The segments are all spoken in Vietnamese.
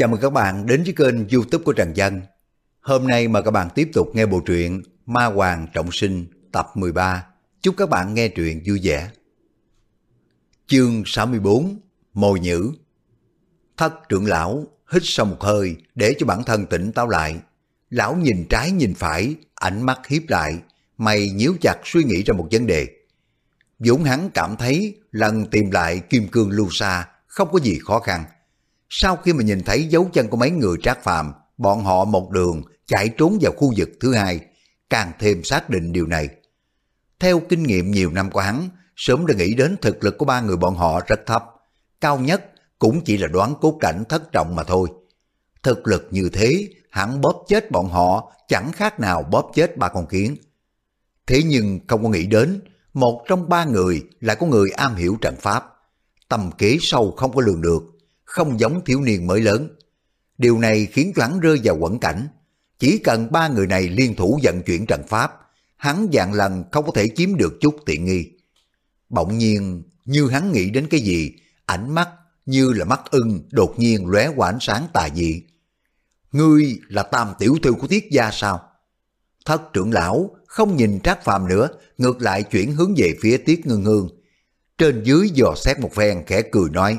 Chào mừng các bạn đến với kênh youtube của Trần Dân. Hôm nay mời các bạn tiếp tục nghe bộ truyện Ma Hoàng Trọng Sinh tập 13. Chúc các bạn nghe truyện vui vẻ. Chương 64 Mồi Nhữ Thất trưởng lão hít sâu một hơi để cho bản thân tỉnh táo lại. Lão nhìn trái nhìn phải, ánh mắt hiếp lại, mày nhíu chặt suy nghĩ ra một vấn đề. Dũng hắn cảm thấy lần tìm lại kim cương lưu sa không có gì khó khăn. Sau khi mà nhìn thấy dấu chân của mấy người trác phàm, bọn họ một đường chạy trốn vào khu vực thứ hai, càng thêm xác định điều này. Theo kinh nghiệm nhiều năm của hắn, sớm đã nghĩ đến thực lực của ba người bọn họ rất thấp, cao nhất cũng chỉ là đoán cốt cảnh thất trọng mà thôi. Thực lực như thế, hắn bóp chết bọn họ chẳng khác nào bóp chết ba con kiến. Thế nhưng không có nghĩ đến, một trong ba người lại có người am hiểu trận pháp. Tầm kế sâu không có lường được, không giống thiếu niên mới lớn. Điều này khiến cho hắn rơi vào quẩn cảnh. Chỉ cần ba người này liên thủ vận chuyển trận pháp, hắn dạng lần không có thể chiếm được chút tiện nghi. Bỗng nhiên, như hắn nghĩ đến cái gì, ánh mắt như là mắt ưng đột nhiên lóe qua ánh sáng tà dị. Ngươi là tam tiểu thư của tiết gia sao? Thất trưởng lão không nhìn Trác Phàm nữa, ngược lại chuyển hướng về phía Tiết Ngân Hương. Trên dưới dò xét một phen khẽ cười nói,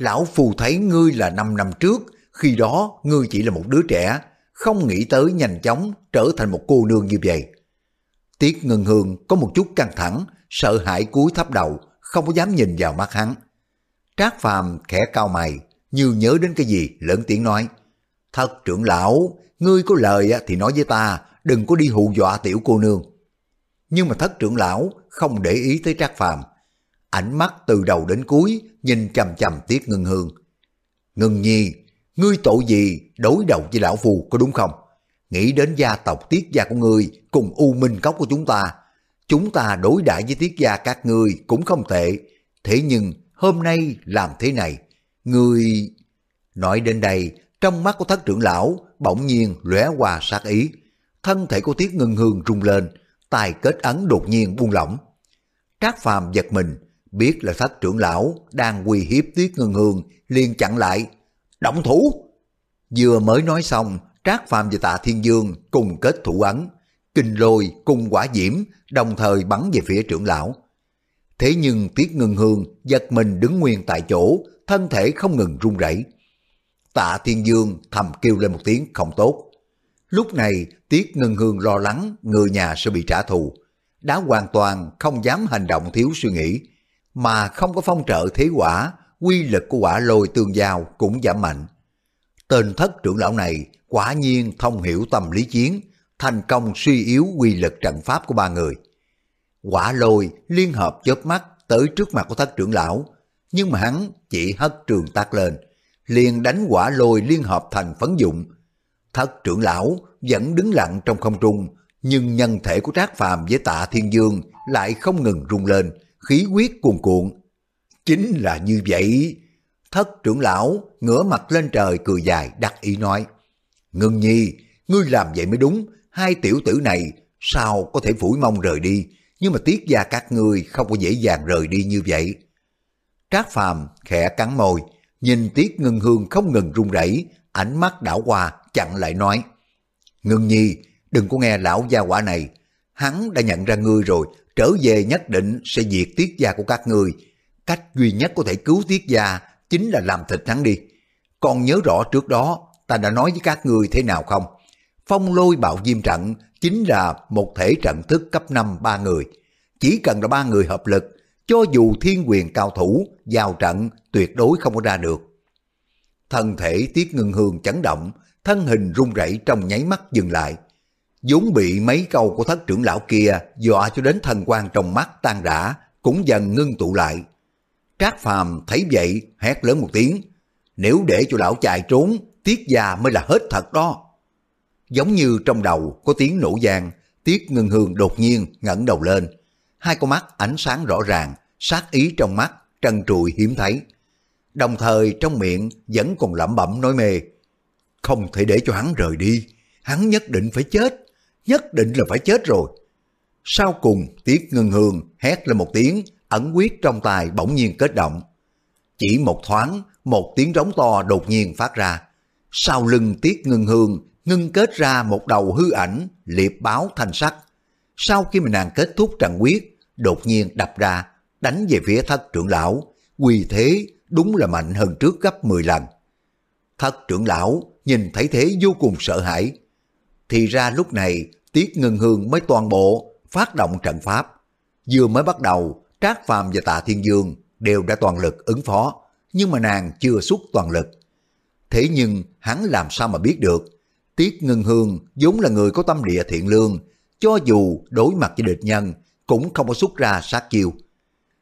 Lão Phù thấy ngươi là 5 năm trước, khi đó ngươi chỉ là một đứa trẻ, không nghĩ tới nhanh chóng trở thành một cô nương như vậy. Tiết Ngân Hương có một chút căng thẳng, sợ hãi cúi thấp đầu, không có dám nhìn vào mắt hắn. Trác Phàm khẽ cao mày, như nhớ đến cái gì, lớn tiếng nói, Thật trưởng lão, ngươi có lời thì nói với ta, đừng có đi hù dọa tiểu cô nương. Nhưng mà thất trưởng lão không để ý tới Trác Phàm, ánh mắt từ đầu đến cuối nhìn chằm chằm Tiết Ngân Hương. Ngân Nhi, ngươi tội gì đối đầu với lão phù có đúng không? Nghĩ đến gia tộc Tiết gia của ngươi cùng U Minh Cốc của chúng ta, chúng ta đối đãi với Tiết gia các ngươi cũng không tệ. Thế nhưng hôm nay làm thế này, ngươi... Nói đến đây, trong mắt của thất trưởng lão bỗng nhiên lóe qua sát ý thân thể của Tiết Ngân Hương rung lên, tài kết ấn đột nhiên buông lỏng. Trác Phàm giật mình, biết là thất trưởng lão đang uy hiếp Tuyết Ngân Hương, liền chặn lại. Động thủ! Vừa mới nói xong, Trác Phàm và Tạ Thiên Dương cùng kết thủ ấn, kinh lôi cùng quả diễm đồng thời bắn về phía trưởng lão. Thế nhưng Tiết Ngân Hương giật mình đứng nguyên tại chỗ, thân thể không ngừng run rẩy. Tạ Thiên Dương thầm kêu lên một tiếng không tốt. Lúc này Tiết Ngân Hương lo lắng người nhà sẽ bị trả thù, đã hoàn toàn không dám hành động thiếu suy nghĩ, mà không có phong trợ thế quả, quy lực của quả lôi tương giao cũng giảm mạnh. Tên thất trưởng lão này quả nhiên thông hiểu tâm lý chiến, thành công suy yếu quy lực trận pháp của ba người. Quả lôi liên hợp chớp mắt tới trước mặt của thất trưởng lão, nhưng mà hắn chỉ hất trường tác lên, liền đánh quả lôi liên hợp thành phấn dụng, Thất trưởng lão vẫn đứng lặng trong không trung, nhưng nhân thể của Trác Phàm với Tạ Thiên Dương lại không ngừng rung lên, khí huyết cuồn cuộn. Chính là như vậy. Thất trưởng lão ngửa mặt lên trời cười dài đắc ý nói. Ngưng nhi, ngươi làm vậy mới đúng, hai tiểu tử này sao có thể phủi mong rời đi, nhưng mà tiếc gia các ngươi không có dễ dàng rời đi như vậy. Trác Phàm khẽ cắn môi, nhìn Tiết Ngân Hương không ngừng run rẩy, ánh mắt đảo qua chặn lại nói, Ngưng nhi, đừng có nghe lão gia quả này, hắn đã nhận ra ngươi rồi, trở về nhất định sẽ diệt tiết gia của các người. Cách duy nhất có thể cứu tiết gia chính là làm thịt hắn đi. Còn nhớ rõ trước đó ta đã nói với các người thế nào không? Phong lôi bạo diêm trận chính là một thể trận thức cấp 5 ba người. Chỉ cần là ba người hợp lực, cho dù thiên quyền cao thủ, vào trận tuyệt đối không có ra được. Thân thể Tiết ngưng Hương chấn động, thân hình run rẩy trong nháy mắt dừng lại vốn bị mấy câu của thất trưởng lão kia dọa cho đến thần quan trong mắt tan rã, cũng dần ngưng tụ lại. Trác Phàm thấy vậy, hét lớn một tiếng. Nếu để cho lão chạy trốn, Tiết gia mới là hết thật đó. Giống như trong đầu có tiếng nổ giang, Tiết Ngân Hương đột nhiên ngẩng đầu lên. Hai con mắt ánh sáng rõ ràng, sát ý trong mắt, trần trụi hiếm thấy đồng thời trong miệng vẫn còn lẩm bẩm nói mê. Không thể để cho hắn rời đi, hắn nhất định phải chết, nhất định là phải chết rồi. Sau cùng, Tiết Ngân Hương hét lên một tiếng, ẩn quyết trong tài bỗng nhiên kết động. Chỉ một thoáng, một tiếng rống to đột nhiên phát ra. sau lưng tiết ngân hương ngưng kết ra một đầu hư ảnh liệp báo thanh sắc. Sau khi mà nàng kết thúc trận quyết, đột nhiên đập ra, đánh về phía thất trưởng lão, quy thế đúng là mạnh hơn trước gấp 10 lần. Thất trưởng lão nhìn thấy thế vô cùng sợ hãi. Thì ra lúc này Tiết Ngân Hương mới toàn bộ phát động trận pháp. Vừa mới bắt đầu, Trác Phàm và Tạ Thiên Dương đều đã toàn lực ứng phó, nhưng mà nàng chưa xuất toàn lực. Thế nhưng hắn làm sao mà biết được, Tiết Ngân Hương vốn là người có tâm địa thiện lương, cho dù đối mặt với địch nhân cũng không có xuất ra sát chiêu.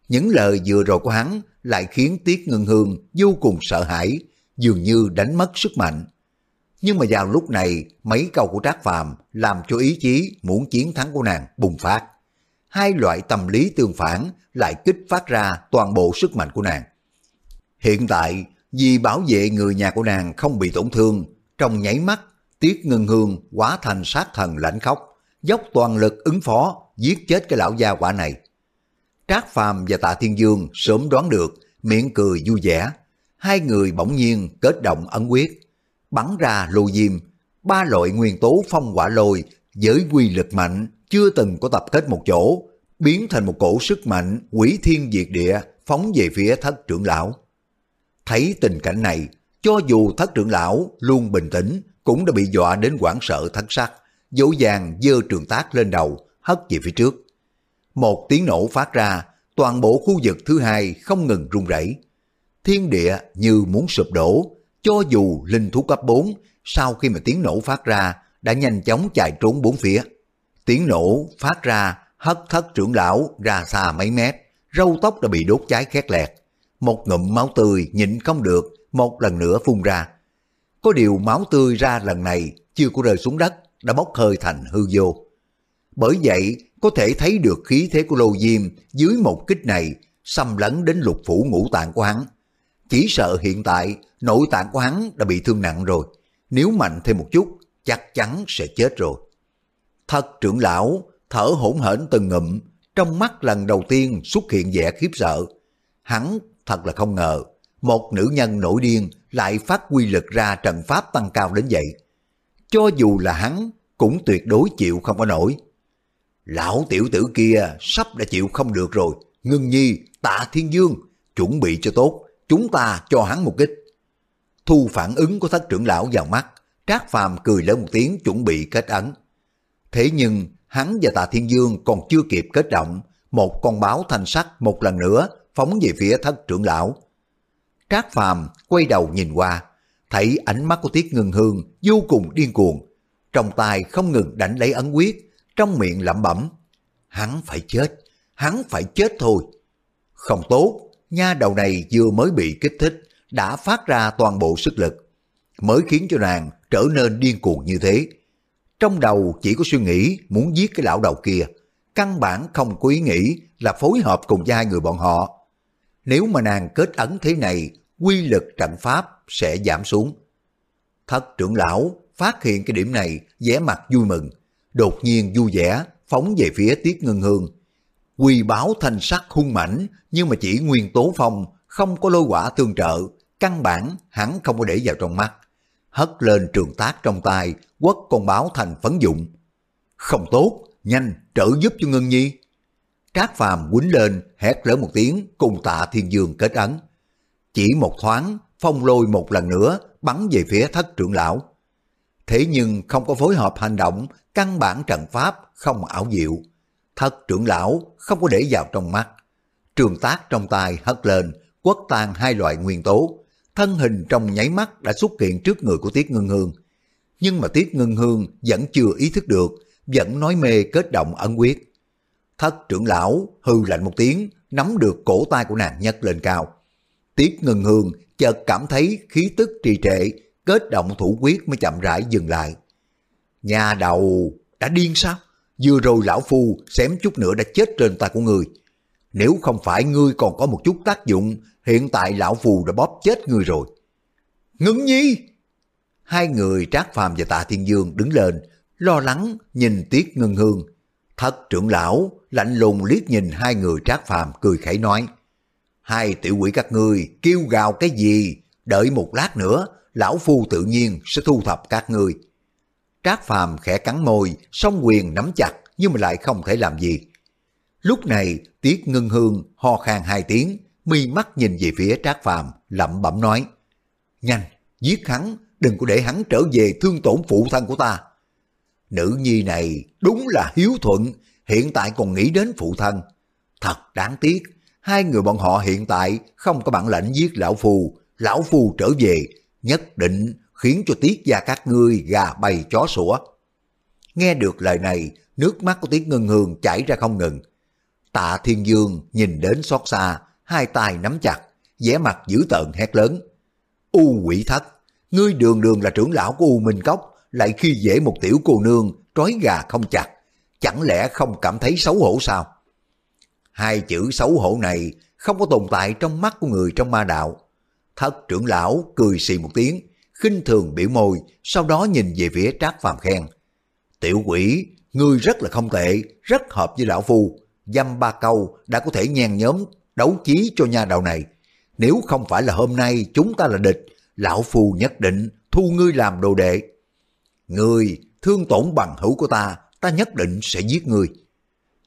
Những lời vừa rồi của hắn lại khiến Tiết Ngân Hương vô cùng sợ hãi, dường như đánh mất sức mạnh. Nhưng mà vào lúc này, mấy câu của Trác Phàm làm cho ý chí muốn chiến thắng của nàng bùng phát. Hai loại tâm lý tương phản lại kích phát ra toàn bộ sức mạnh của nàng. Hiện tại, vì bảo vệ người nhà của nàng không bị tổn thương, trong nháy mắt, Tiết Ngân Hương quá thành sát thần lãnh khóc, dốc toàn lực ứng phó, giết chết cái lão gia quả này. Trác Phàm và Tạ Thiên Dương sớm đoán được, miệng cười vui vẻ. Hai người bỗng nhiên kết động ấn quyết, bắn ra lô diêm, ba loại nguyên tố phong hỏa lôi với quy lực mạnh chưa từng có tập kết một chỗ, biến thành một cổ sức mạnh quỷ thiên diệt địa phóng về phía thất trưởng lão. Thấy tình cảnh này, cho dù thất trưởng lão luôn bình tĩnh cũng đã bị dọa đến quảng sợ thất sắc, dỗ dàng dơ trường tác lên đầu, hất về phía trước. Một tiếng nổ phát ra, toàn bộ khu vực thứ hai không ngừng rung rẩy. Thiên địa như muốn sụp đổ, cho dù linh thú cấp 4 sau khi mà tiếng nổ phát ra đã nhanh chóng chạy trốn bốn phía. Tiếng nổ phát ra hất thất trưởng lão ra xa mấy mét, râu tóc đã bị đốt cháy khét lẹt. Một ngụm máu tươi nhịn không được, một lần nữa phun ra. Có điều máu tươi ra lần này chưa có rơi xuống đất, đã bốc hơi thành hư vô. Bởi vậy, có thể thấy được khí thế của Lô Diêm dưới một kích này xâm lấn đến lục phủ ngũ tạng của hắn. Chỉ sợ hiện tại nội tạng của hắn đã bị thương nặng rồi. Nếu mạnh thêm một chút, chắc chắn sẽ chết rồi. Thật trưởng lão, thở hổn hển từng ngụm, trong mắt lần đầu tiên xuất hiện vẻ khiếp sợ. Hắn thật là không ngờ, một nữ nhân nổi điên lại phát quy lực ra trận pháp tăng cao đến vậy. Cho dù là hắn, cũng tuyệt đối chịu không có nổi. Lão tiểu tử kia sắp đã chịu không được rồi. Ngưng nhi, tạ thiên dương, chuẩn bị cho tốt, chúng ta cho hắn một kích. Thu phản ứng của thất trưởng lão vào mắt, Trác Phàm cười lớn một tiếng chuẩn bị kết ấn. Thế nhưng hắn và Tạ Thiên Dương còn chưa kịp kết động, một con báo thanh sắc một lần nữa phóng về phía thất trưởng lão. Trác Phàm quay đầu nhìn qua, thấy ánh mắt của Tiết Ngân Hương vô cùng điên cuồng, trong tay không ngừng đánh lấy ấn quyết, trong miệng lẩm bẩm. Hắn phải chết, hắn phải chết thôi. Không tốt, nha đầu này vừa mới bị kích thích, đã phát ra toàn bộ sức lực, mới khiến cho nàng trở nên điên cuồng như thế. Trong đầu chỉ có suy nghĩ muốn giết cái lão đầu kia, căn bản không có ý nghĩ là phối hợp cùng với hai người bọn họ. Nếu mà nàng kết ấn thế này, quy lực trận pháp sẽ giảm xuống. Thất trưởng lão phát hiện cái điểm này, vẻ mặt vui mừng, đột nhiên vui vẻ, phóng về phía Tiết Ngân Hương quỳ báo thành sắc hung mãnh, nhưng mà chỉ nguyên tố phong, không có lôi quả tương trợ, căn bản hắn không có để vào trong mắt. Hất lên trường tác trong tay, quất con báo thành phấn dụng. Không tốt, nhanh, trợ giúp cho Ngân Nhi. Trác Phàm quýnh lên, hét lớn một tiếng, cùng tạ thiên dương kết ấn. Chỉ một thoáng, phong lôi một lần nữa, bắn về phía thất trưởng lão. Thế nhưng không có phối hợp hành động, căn bản trận pháp không ảo diệu. Thất trưởng lão không có để vào trong mắt. Trường tác trong tay hất lên, quất tan hai loại nguyên tố. Thân hình trong nháy mắt đã xuất hiện trước người của Tiết Ngân Hương. Nhưng mà Tiết Ngân Hương vẫn chưa ý thức được, vẫn nói mê kết động ẩn quyết. Thất trưởng lão hư lạnh một tiếng, nắm được cổ tay của nàng nhấc lên cao. Tiết Ngân Hương chợt cảm thấy khí tức trì trệ, kết động thủ quyết mới chậm rãi dừng lại. Nhà đầu đã điên sao? Vừa rồi lão phu xém chút nữa đã chết trên tay của người. Nếu không phải ngươi còn có một chút tác dụng, hiện tại lão phù đã bóp chết ngươi rồi. Ngưng nhi! Hai người Trác Phàm và Tạ Thiên Dương đứng lên, lo lắng nhìn Tiết Ngân Hương. Thất trưởng lão lạnh lùng liếc nhìn hai người Trác Phàm cười khẩy nói. Hai tiểu quỷ các ngươi kêu gào cái gì? Đợi một lát nữa, lão phu tự nhiên sẽ thu thập các ngươi. Trác Phàm khẽ cắn môi, song quyền nắm chặt nhưng mà lại không thể làm gì. Lúc này, Tiết Ngân Hương ho khan hai tiếng, mi mắt nhìn về phía Trác Phàm, lẩm bẩm nói: "Nhanh, giết hắn, đừng có để hắn trở về thương tổn phụ thân của ta." Nữ nhi này đúng là hiếu thuận, hiện tại còn nghĩ đến phụ thân. Thật đáng tiếc, hai người bọn họ hiện tại không có bản lĩnh giết lão phù, lão phù trở về, nhất định khiến cho tiết gia các ngươi gà bay chó sủa. Nghe được lời này, nước mắt của tiết ngân hương chảy ra không ngừng. Tạ Thiên Dương nhìn đến xót xa, hai tay nắm chặt, vẻ mặt dữ tợn hét lớn. U quỷ thất, ngươi đường đường là trưởng lão của U Minh Cốc, lại khi dễ một tiểu cô nương, trói gà không chặt, chẳng lẽ không cảm thấy xấu hổ sao? Hai chữ xấu hổ này không có tồn tại trong mắt của người trong ma đạo. Thất trưởng lão cười xì một tiếng, khinh thường biểu môi, sau đó nhìn về phía Trác Phàm khen. Tiểu quỷ, ngươi rất là không tệ, rất hợp với lão phu. Dăm ba câu đã có thể nhen nhóm đấu chí cho nhà đầu này. Nếu không phải là hôm nay chúng ta là địch, lão phu nhất định thu ngươi làm đồ đệ. Ngươi thương tổn bằng hữu của ta, ta nhất định sẽ giết ngươi.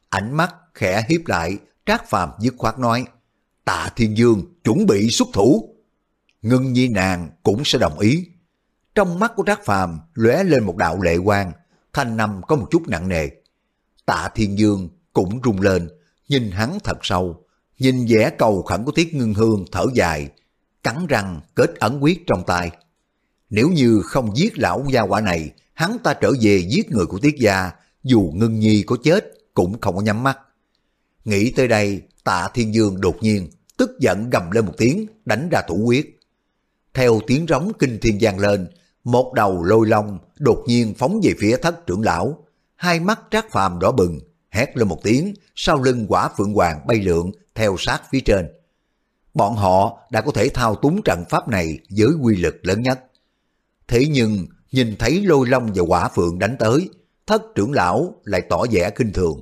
Ánh mắt khẽ hiếp lại, Trác Phàm dứt khoát nói, Tạ Thiên Dương chuẩn bị xuất thủ. Ngưng Nhi nàng cũng sẽ đồng ý. Trong mắt của Trác Phàm lóe lên một đạo lệ quang, thanh năm có một chút nặng nề. Tạ Thiên Dương cũng rung lên, nhìn hắn thật sâu, nhìn vẻ cầu khẩn của Tiết Ngưng Hương thở dài, cắn răng kết ẩn quyết trong tay. Nếu như không giết lão gia quả này, hắn ta trở về giết người của Tiết gia, dù Ngưng Nhi có chết cũng không có nhắm mắt. Nghĩ tới đây, tạ thiên dương đột nhiên, tức giận gầm lên một tiếng, đánh ra thủ quyết. Theo tiếng rống kinh thiên giang lên, một đầu lôi long đột nhiên phóng về phía thất trưởng lão. Hai mắt trác phàm đỏ bừng, hét lên một tiếng, sau lưng quả phượng hoàng bay lượn theo sát phía trên. Bọn họ đã có thể thao túng trận pháp này với quy lực lớn nhất. Thế nhưng, nhìn thấy lôi long và quả phượng đánh tới, thất trưởng lão lại tỏ vẻ kinh thường.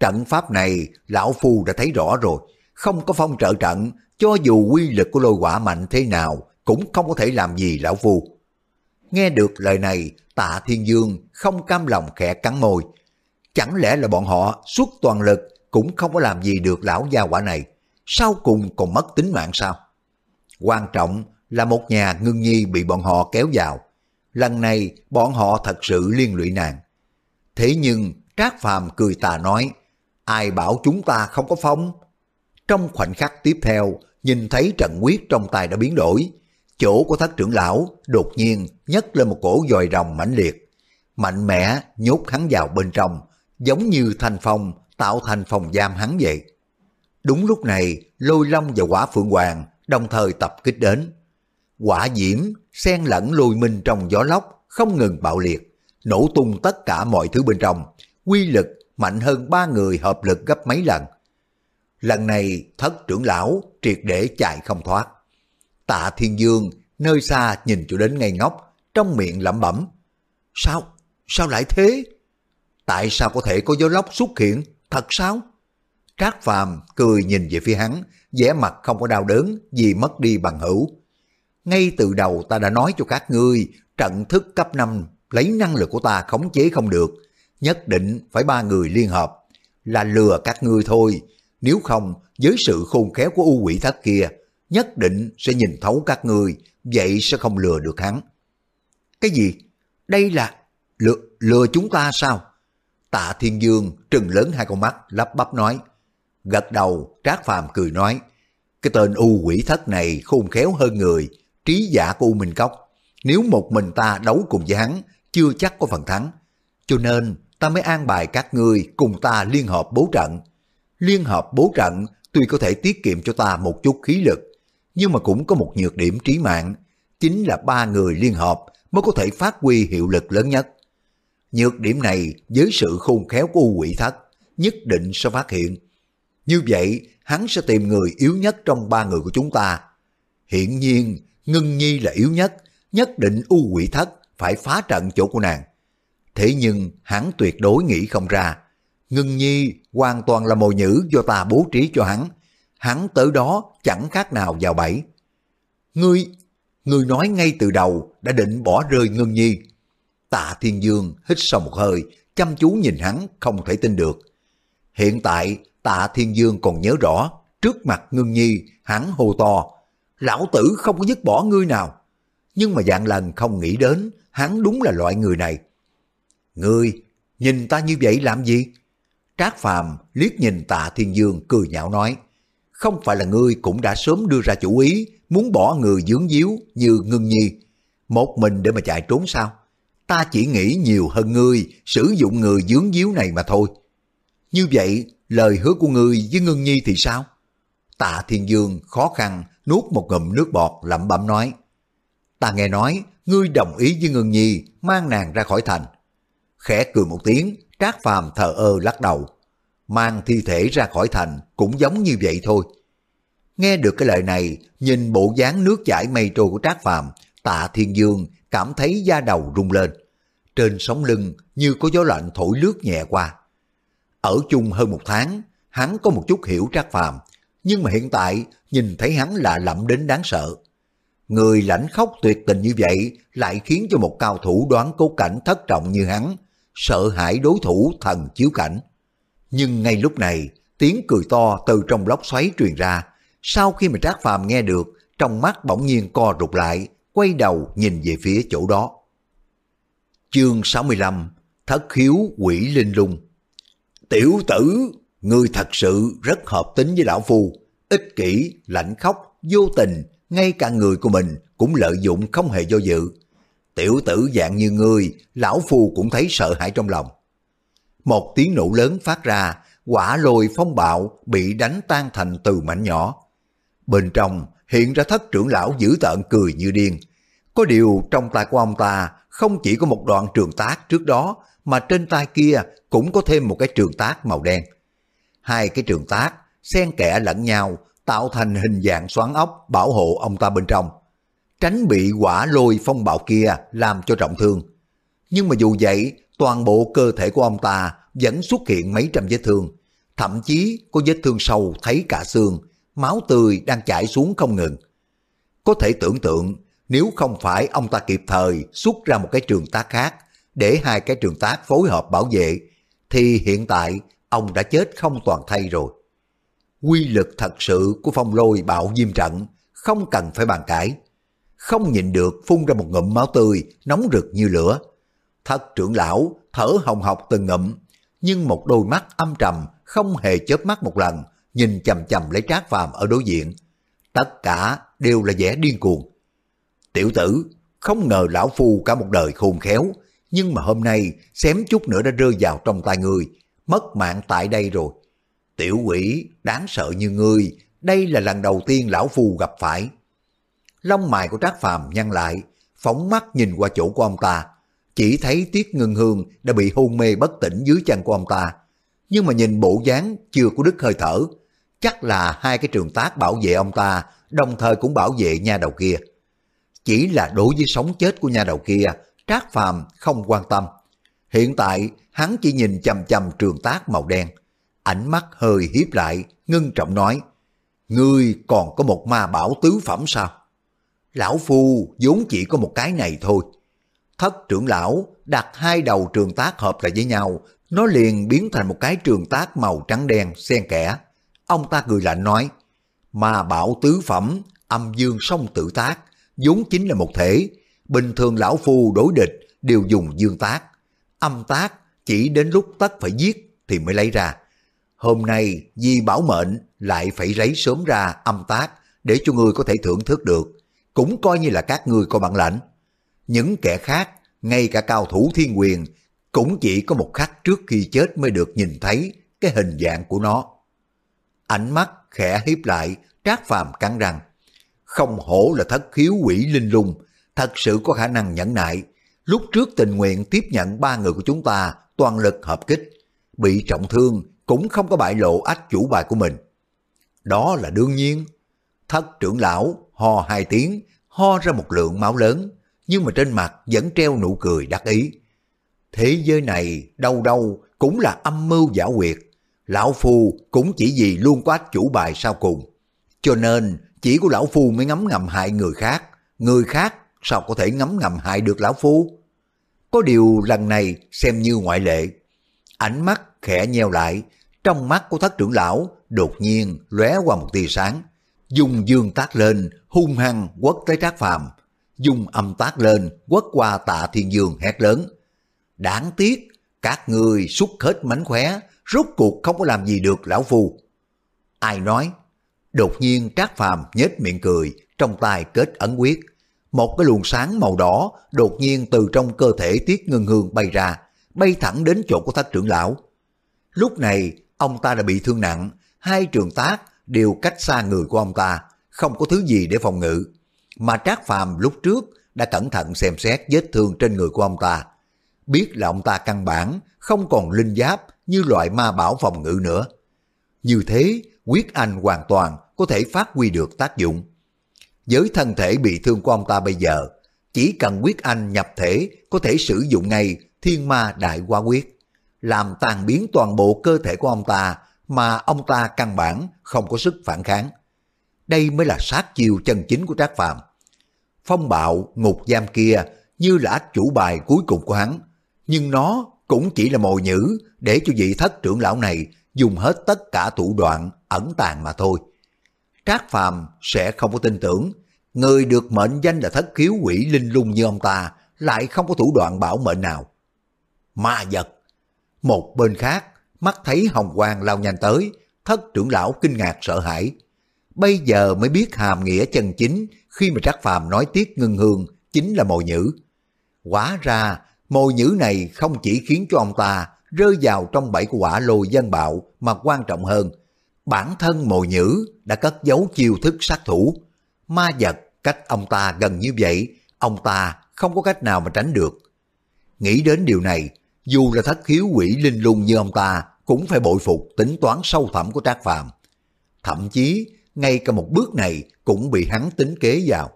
Trận pháp này lão phu đã thấy rõ rồi, không có phong trợ trận, cho dù quy lực của lôi quả mạnh thế nào cũng không có thể làm gì lão phu. Nghe được lời này, tạ thiên dương không cam lòng khẽ cắn môi. Chẳng lẽ là bọn họ suốt toàn lực cũng không có làm gì được lão gia quả này, sau cùng còn mất tính mạng sao? Quan trọng là một nhà ngưng nhi bị bọn họ kéo vào. Lần này bọn họ thật sự liên lụy nàng. Thế nhưng Trác Phàm cười tà nói, ai bảo chúng ta không có phong? Trong khoảnh khắc tiếp theo, nhìn thấy trận quyết trong tay đã biến đổi. Chỗ của thất trưởng lão đột nhiên nhấc lên một cổ dòi rồng mãnh liệt. Mạnh mẽ nhốt hắn vào bên trong, giống như thành phong tạo thành phòng giam hắn vậy. Đúng lúc này, lôi long và quả phượng hoàng đồng thời tập kích đến. Quả diễm xen lẫn lôi minh trong gió lốc không ngừng bạo liệt, nổ tung tất cả mọi thứ bên trong, quy lực mạnh hơn ba người hợp lực gấp mấy lần. Lần này thất trưởng lão triệt để chạy không thoát. Tạ Thiên Dương nơi xa nhìn cho đến ngay ngốc, trong miệng lẩm bẩm. Sao? Sao lại thế? Tại sao có thể có gió lốc xuất hiện? Thật sao? Trác Phàm cười nhìn về phía hắn, vẻ mặt không có đau đớn vì mất đi bằng hữu. Ngay từ đầu ta đã nói cho các ngươi, trận thức cấp 5 lấy năng lực của ta khống chế không được, nhất định phải ba người liên hợp, là lừa các ngươi thôi, nếu không với sự khôn khéo của u quỷ thất kia, nhất định sẽ nhìn thấu các người, vậy sẽ không lừa được hắn. Cái gì? Đây là lừa, lừa chúng ta sao? Tạ Thiên Dương trừng lớn hai con mắt, lắp bắp nói. Gật đầu, Trác Phàm cười nói, cái tên u quỷ thất này khôn khéo hơn người, trí giả của U Minh Cốc. Nếu một mình ta đấu cùng với hắn, chưa chắc có phần thắng. Cho nên ta mới an bài các ngươi cùng ta liên hợp bố trận. Liên hợp bố trận tuy có thể tiết kiệm cho ta một chút khí lực, nhưng mà cũng có một nhược điểm trí mạng, chính là ba người liên hợp mới có thể phát huy hiệu lực lớn nhất. Nhược điểm này với sự khôn khéo của U quỷ thất nhất định sẽ phát hiện. Như vậy, hắn sẽ tìm người yếu nhất trong ba người của chúng ta. Hiện nhiên, Ngân Nhi là yếu nhất, nhất định U quỷ thất phải phá trận chỗ của nàng. Thế nhưng hắn tuyệt đối nghĩ không ra. Ngân Nhi hoàn toàn là mồi nhữ do ta bố trí cho hắn. Hắn tới đó chẳng khác nào vào bẫy. Ngươi, Người nói ngay từ đầu đã định bỏ rơi Ngân Nhi. Tạ Thiên Dương hít sâu một hơi, chăm chú nhìn hắn không thể tin được. Hiện tại Tạ Thiên Dương còn nhớ rõ, trước mặt Ngân Nhi hắn hô to, lão tử không có dứt bỏ ngươi nào. Nhưng mà dạng lần không nghĩ đến, hắn đúng là loại người này. Ngươi, nhìn ta như vậy làm gì? Trác Phàm liếc nhìn Tạ Thiên Dương cười nhạo nói, không phải là ngươi cũng đã sớm đưa ra chủ ý muốn bỏ người dướng díu như ngưng nhi, một mình để mà chạy trốn sao? Ta chỉ nghĩ nhiều hơn ngươi sử dụng người dướng díu này mà thôi. Như vậy, lời hứa của ngươi với ngưng nhi thì sao? Tạ Thiên Dương khó khăn nuốt một ngụm nước bọt lẩm bẩm nói. Ta nghe nói, ngươi đồng ý với ngưng nhi mang nàng ra khỏi thành. Khẽ cười một tiếng, Trác Phàm thờ ơ lắc đầu. Mang thi thể ra khỏi thành cũng giống như vậy thôi. Nghe được cái lời này, nhìn bộ dáng nước chảy mây trôi của Trác Phàm, Tạ Thiên Dương cảm thấy da đầu rung lên. Trên sống lưng như có gió lạnh thổi lướt nhẹ qua. Ở chung hơn một tháng, hắn có một chút hiểu Trác Phàm, nhưng mà hiện tại nhìn thấy hắn lạ lẫm đến đáng sợ. Người lãnh khóc tuyệt tình như vậy lại khiến cho một cao thủ đoán cố cảnh thất trọng như hắn, sợ hãi đối thủ thần chiếu cảnh. Nhưng ngay lúc này, tiếng cười to từ trong lốc xoáy truyền ra. Sau khi mà Trác Phàm nghe được, trong mắt bỗng nhiên co rụt lại, quay đầu nhìn về phía chỗ đó. Chương 65 Thất khiếu quỷ linh lung Tiểu tử, người thật sự rất hợp tính với lão phu, ích kỷ, lạnh khóc, vô tình, ngay cả người của mình cũng lợi dụng không hề do dự. Tiểu tử dạng như ngươi, lão phu cũng thấy sợ hãi trong lòng. Một tiếng nổ lớn phát ra, quả lôi phong bạo bị đánh tan thành từ mảnh nhỏ. Bên trong hiện ra thất trưởng lão dữ tợn cười như điên. Có điều trong tay của ông ta không chỉ có một đoạn trường tác trước đó mà trên tay kia cũng có thêm một cái trường tác màu đen. Hai cái trường tác xen kẽ lẫn nhau tạo thành hình dạng xoắn ốc bảo hộ ông ta bên trong. Tránh bị quả lôi phong bạo kia làm cho trọng thương. Nhưng mà dù vậy, toàn bộ cơ thể của ông ta vẫn xuất hiện mấy trăm vết thương. Thậm chí có vết thương sâu thấy cả xương, máu tươi đang chảy xuống không ngừng. Có thể tưởng tượng nếu không phải ông ta kịp thời xuất ra một cái trường tác khác để hai cái trường tác phối hợp bảo vệ thì hiện tại ông đã chết không toàn thay rồi. Quy lực thật sự của phong lôi bạo diêm trận không cần phải bàn cãi. Không nhịn được phun ra một ngụm máu tươi nóng rực như lửa. Thất trưởng lão thở hồng hộc từng ngụm nhưng một đôi mắt âm trầm không hề chớp mắt một lần nhìn chầm chầm lấy trác phàm ở đối diện. Tất cả đều là vẻ điên cuồng. Tiểu tử, không ngờ lão phu cả một đời khôn khéo, nhưng mà hôm nay xém chút nữa đã rơi vào trong tay người, mất mạng tại đây rồi. Tiểu quỷ, đáng sợ như ngươi, đây là lần đầu tiên lão phu gặp phải. Lông mày của Trác Phàm nhăn lại, phóng mắt nhìn qua chỗ của ông ta, chỉ thấy Tiết Ngân Hương đã bị hôn mê bất tỉnh dưới chân của ông ta. Nhưng mà nhìn bộ dáng chưa có đứt hơi thở, chắc là hai cái trường tác bảo vệ ông ta, đồng thời cũng bảo vệ nha đầu kia. Chỉ là đối với sống chết của nha đầu kia, Trác Phàm không quan tâm. Hiện tại, hắn chỉ nhìn chầm chầm trường tác màu đen. Ánh mắt hơi hiếp lại, ngưng trọng nói, Ngươi còn có một ma bảo tứ phẩm sao? Lão Phu vốn chỉ có một cái này thôi. Thất trưởng lão đặt hai đầu trường tác hợp lại với nhau, nó liền biến thành một cái trường tác màu trắng đen xen kẽ. Ông ta cười lạnh nói, mà bảo tứ phẩm, âm dương song tự tác, vốn chính là một thể. Bình thường lão phu đối địch đều dùng dương tác. Âm tác chỉ đến lúc tất phải giết thì mới lấy ra. Hôm nay vì bảo mệnh lại phải lấy sớm ra âm tác để cho người có thể thưởng thức được. Cũng coi như là các người có bản lãnh. Những kẻ khác, ngay cả cao thủ thiên quyền, cũng chỉ có một khắc trước khi chết mới được nhìn thấy cái hình dạng của nó. Ánh mắt khẽ hiếp lại, trác phàm cắn răng. Không hổ là thất khiếu quỷ linh lung, thật sự có khả năng nhẫn nại. Lúc trước tình nguyện tiếp nhận ba người của chúng ta toàn lực hợp kích, bị trọng thương cũng không có bại lộ ách chủ bài của mình. Đó là đương nhiên. Thất trưởng lão ho hai tiếng, ho ra một lượng máu lớn, nhưng mà trên mặt vẫn treo nụ cười đắc ý. Thế giới này đâu đâu cũng là âm mưu giả quyệt. Lão Phu cũng chỉ vì luôn có ách chủ bài sau cùng. Cho nên chỉ của Lão Phu mới ngấm ngầm hại người khác, người khác sao có thể ngấm ngầm hại được lão phu? Có điều lần này xem như ngoại lệ. Ánh mắt khẽ nheo lại, trong mắt của thất trưởng lão đột nhiên lóe qua một tia sáng. Dùng dương tác lên, hung hăng quất tới trác phàm dung âm tác lên, quất qua tạ thiên dương hét lớn. Đáng tiếc, các người xúc hết mánh khóe, rốt cuộc không có làm gì được lão phu. Ai nói? Đột nhiên trác phàm nhếch miệng cười, trong tay kết ấn quyết. Một cái luồng sáng màu đỏ đột nhiên từ trong cơ thể Tiết Ngân Hương bay ra, bay thẳng đến chỗ của thất trưởng lão. Lúc này, ông ta đã bị thương nặng, hai trường tác đều cách xa người của ông ta, không có thứ gì để phòng ngự. Mà Trác Phàm lúc trước đã cẩn thận xem xét vết thương trên người của ông ta. Biết là ông ta căn bản không còn linh giáp như loại ma bảo phòng ngự nữa. Như thế, quyết anh hoàn toàn có thể phát huy được tác dụng. Với thân thể bị thương của ông ta bây giờ, chỉ cần quyết anh nhập thể có thể sử dụng ngay thiên ma đại hoa quyết, làm tàn biến toàn bộ cơ thể của ông ta mà ông ta căn bản không có sức phản kháng. Đây mới là sát chiêu chân chính của Trác Phàm. Phong bạo ngục giam kia như là ách chủ bài cuối cùng của hắn, nhưng nó cũng chỉ là mồi nhữ để cho vị thất trưởng lão này dùng hết tất cả thủ đoạn ẩn tàng mà thôi. Trác Phàm sẽ không có tin tưởng, người được mệnh danh là thất khiếu quỷ linh lung như ông ta lại không có thủ đoạn bảo mệnh nào. Ma vật. Một bên khác, mắt thấy hồng quang lao nhanh tới, thất trưởng lão kinh ngạc sợ hãi. Bây giờ mới biết hàm nghĩa chân chính khi mà Trác Phàm nói tiết ngưng hương chính là mồi nhữ. Quả ra, mồi nhữ này không chỉ khiến cho ông ta rơi vào trong bẫy của quả lôi dân bạo mà quan trọng hơn, bản thân mồi nhữ đã cất giấu chiêu thức sát thủ. Ma vật cách ông ta gần như vậy, ông ta không có cách nào mà tránh được. Nghĩ đến điều này, dù là thất khiếu quỷ linh lung như ông ta cũng phải bội phục tính toán sâu thẳm của Trác Phàm. Thậm chí, ngay cả một bước này cũng bị hắn tính kế vào.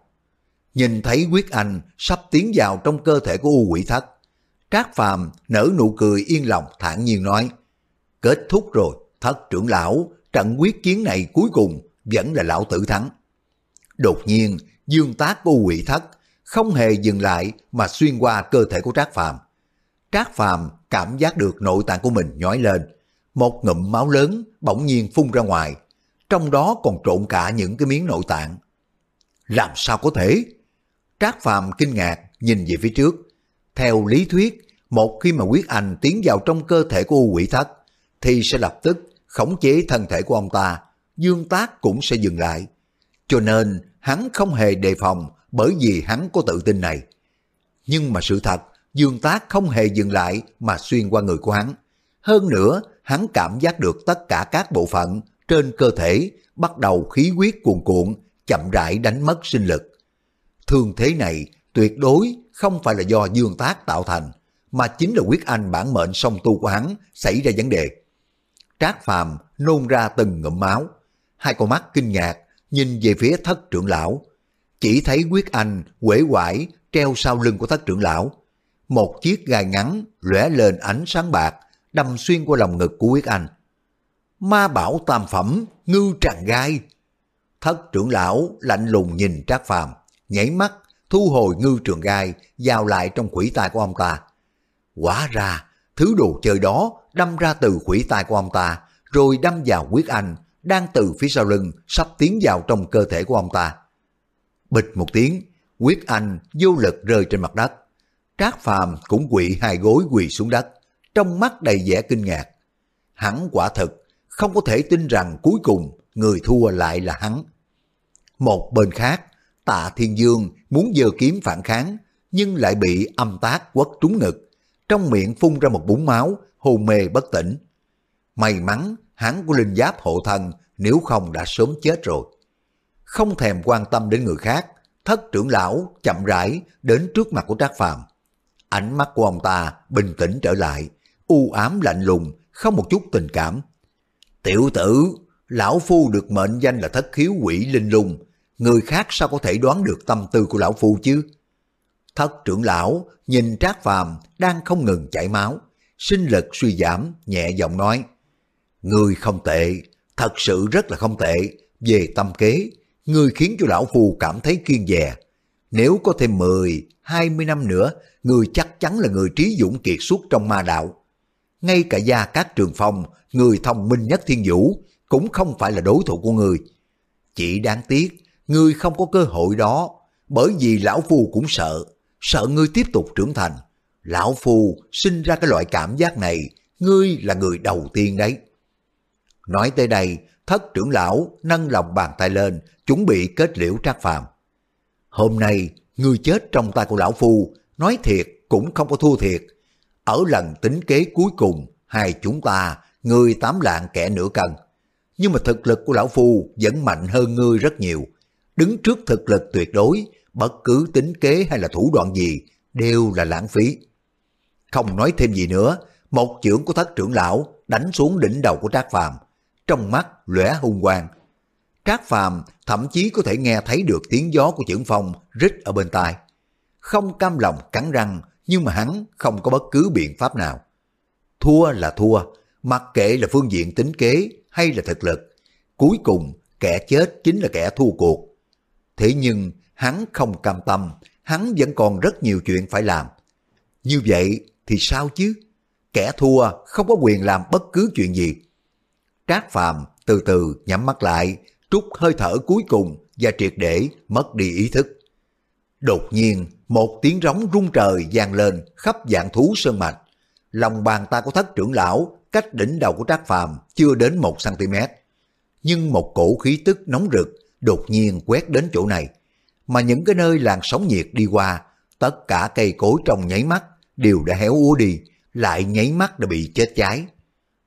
Nhìn thấy quyết anh sắp tiến vào trong cơ thể của U quỷ thất. Trác Phàm nở nụ cười yên lòng thản nhiên nói, kết thúc rồi, thất trưởng lão, trận quyết chiến này cuối cùng vẫn là lão tử thắng. Đột nhiên, dương tác của U quỷ thất không hề dừng lại mà xuyên qua cơ thể của Trác Phàm. Trác Phàm cảm giác được nội tạng của mình nhói lên, một ngụm máu lớn bỗng nhiên phun ra ngoài, trong đó còn trộn cả những cái miếng nội tạng. Làm sao có thể? Trác Phàm kinh ngạc nhìn về phía trước. Theo lý thuyết, một khi mà quyết anh tiến vào trong cơ thể của U quỷ thất, thì sẽ lập tức khống chế thân thể của ông ta, dương tác cũng sẽ dừng lại. Cho nên hắn không hề đề phòng bởi vì hắn có tự tin này. Nhưng mà sự thật, dương tác không hề dừng lại mà xuyên qua người của hắn. Hơn nữa, hắn cảm giác được tất cả các bộ phận trên cơ thể bắt đầu khí huyết cuồn cuộn, chậm rãi đánh mất sinh lực. Thương thế này tuyệt đối không phải là do dương tác tạo thành, mà chính là quyết anh bản mệnh song tu của hắn xảy ra vấn đề. Trác Phàm nôn ra từng ngụm máu, hai con mắt kinh ngạc nhìn về phía thất trưởng lão, chỉ thấy quyết anh quể quải treo sau lưng của thất trưởng lão. Một chiếc gai ngắn lóe lên ánh sáng bạc, đâm xuyên qua lòng ngực của quyết anh. Ma bảo tam phẩm, ngư tràng gai. Thất trưởng lão lạnh lùng nhìn Trác Phàm, nhảy mắt thu hồi ngư trường gai vào lại trong quỷ tai của ông ta. Quả ra, thứ đồ chơi đó đâm ra từ quỷ tai của ông ta, rồi đâm vào quyết anh, đang từ phía sau lưng sắp tiến vào trong cơ thể của ông ta. Bịch một tiếng, quyết anh vô lực rơi trên mặt đất. Trác Phàm cũng quỵ hai gối quỳ xuống đất, trong mắt đầy vẻ kinh ngạc. Hắn quả thực không có thể tin rằng cuối cùng người thua lại là hắn. Một bên khác, tạ thiên dương muốn giơ kiếm phản kháng, nhưng lại bị âm tác quất trúng ngực, trong miệng phun ra một búng máu, hôn mê bất tỉnh. May mắn hắn có linh giáp hộ thần, nếu không đã sớm chết rồi. Không thèm quan tâm đến người khác, thất trưởng lão chậm rãi đến trước mặt của Trác Phàm. Ánh mắt của ông ta bình tĩnh trở lại, u ám lạnh lùng, không một chút tình cảm. Tiểu tử, lão phu được mệnh danh là thất khiếu quỷ linh lung, người khác sao có thể đoán được tâm tư của lão phu chứ? Thất trưởng lão nhìn Trác Phàm đang không ngừng chảy máu, sinh lực suy giảm, nhẹ giọng nói. Người không tệ, thật sự rất là không tệ, về tâm kế, người khiến cho lão phu cảm thấy kiên dè. Nếu có thêm 10, 20 năm nữa, người chắc chắn là người trí dũng kiệt xuất trong ma đạo. Ngay cả gia các trường phong, người thông minh nhất thiên vũ, cũng không phải là đối thủ của người. Chỉ đáng tiếc, ngươi không có cơ hội đó, bởi vì lão phu cũng sợ, sợ ngươi tiếp tục trưởng thành. Lão phu sinh ra cái loại cảm giác này, ngươi là người đầu tiên đấy. Nói tới đây, thất trưởng lão nâng lòng bàn tay lên, chuẩn bị kết liễu trác phàm. Hôm nay, ngươi chết trong tay của lão phu, nói thiệt cũng không có thua thiệt. Ở lần tính kế cuối cùng, hai chúng ta, ngươi tám lạng kẻ nửa cân. Nhưng mà thực lực của lão phu vẫn mạnh hơn ngươi rất nhiều. Đứng trước thực lực tuyệt đối, bất cứ tính kế hay là thủ đoạn gì đều là lãng phí. Không nói thêm gì nữa, một chưởng của thất trưởng lão đánh xuống đỉnh đầu của Trác Phàm, trong mắt lóe hung quang. Trác Phàm thậm chí có thể nghe thấy được tiếng gió của chưởng phong rít ở bên tai. Không cam lòng cắn răng, nhưng mà hắn không có bất cứ biện pháp nào. Thua là thua, mặc kệ là phương diện tính kế hay là thực lực. Cuối cùng, kẻ chết chính là kẻ thua cuộc. Thế nhưng, hắn không cam tâm, hắn vẫn còn rất nhiều chuyện phải làm. Như vậy thì sao chứ? Kẻ thua không có quyền làm bất cứ chuyện gì. Trác Phàm từ từ nhắm mắt lại, trút hơi thở cuối cùng và triệt để mất đi ý thức. Đột nhiên, một tiếng rống rung trời vang lên khắp dạng thú sơn mạch. Lòng bàn tay của thất trưởng lão cách đỉnh đầu của Trác Phàm chưa đến 1cm. Nhưng một cổ khí tức nóng rực đột nhiên quét đến chỗ này. Mà những cái nơi làn sóng nhiệt đi qua, tất cả cây cối trong nháy mắt đều đã héo úa đi, lại nháy mắt đã bị chết cháy.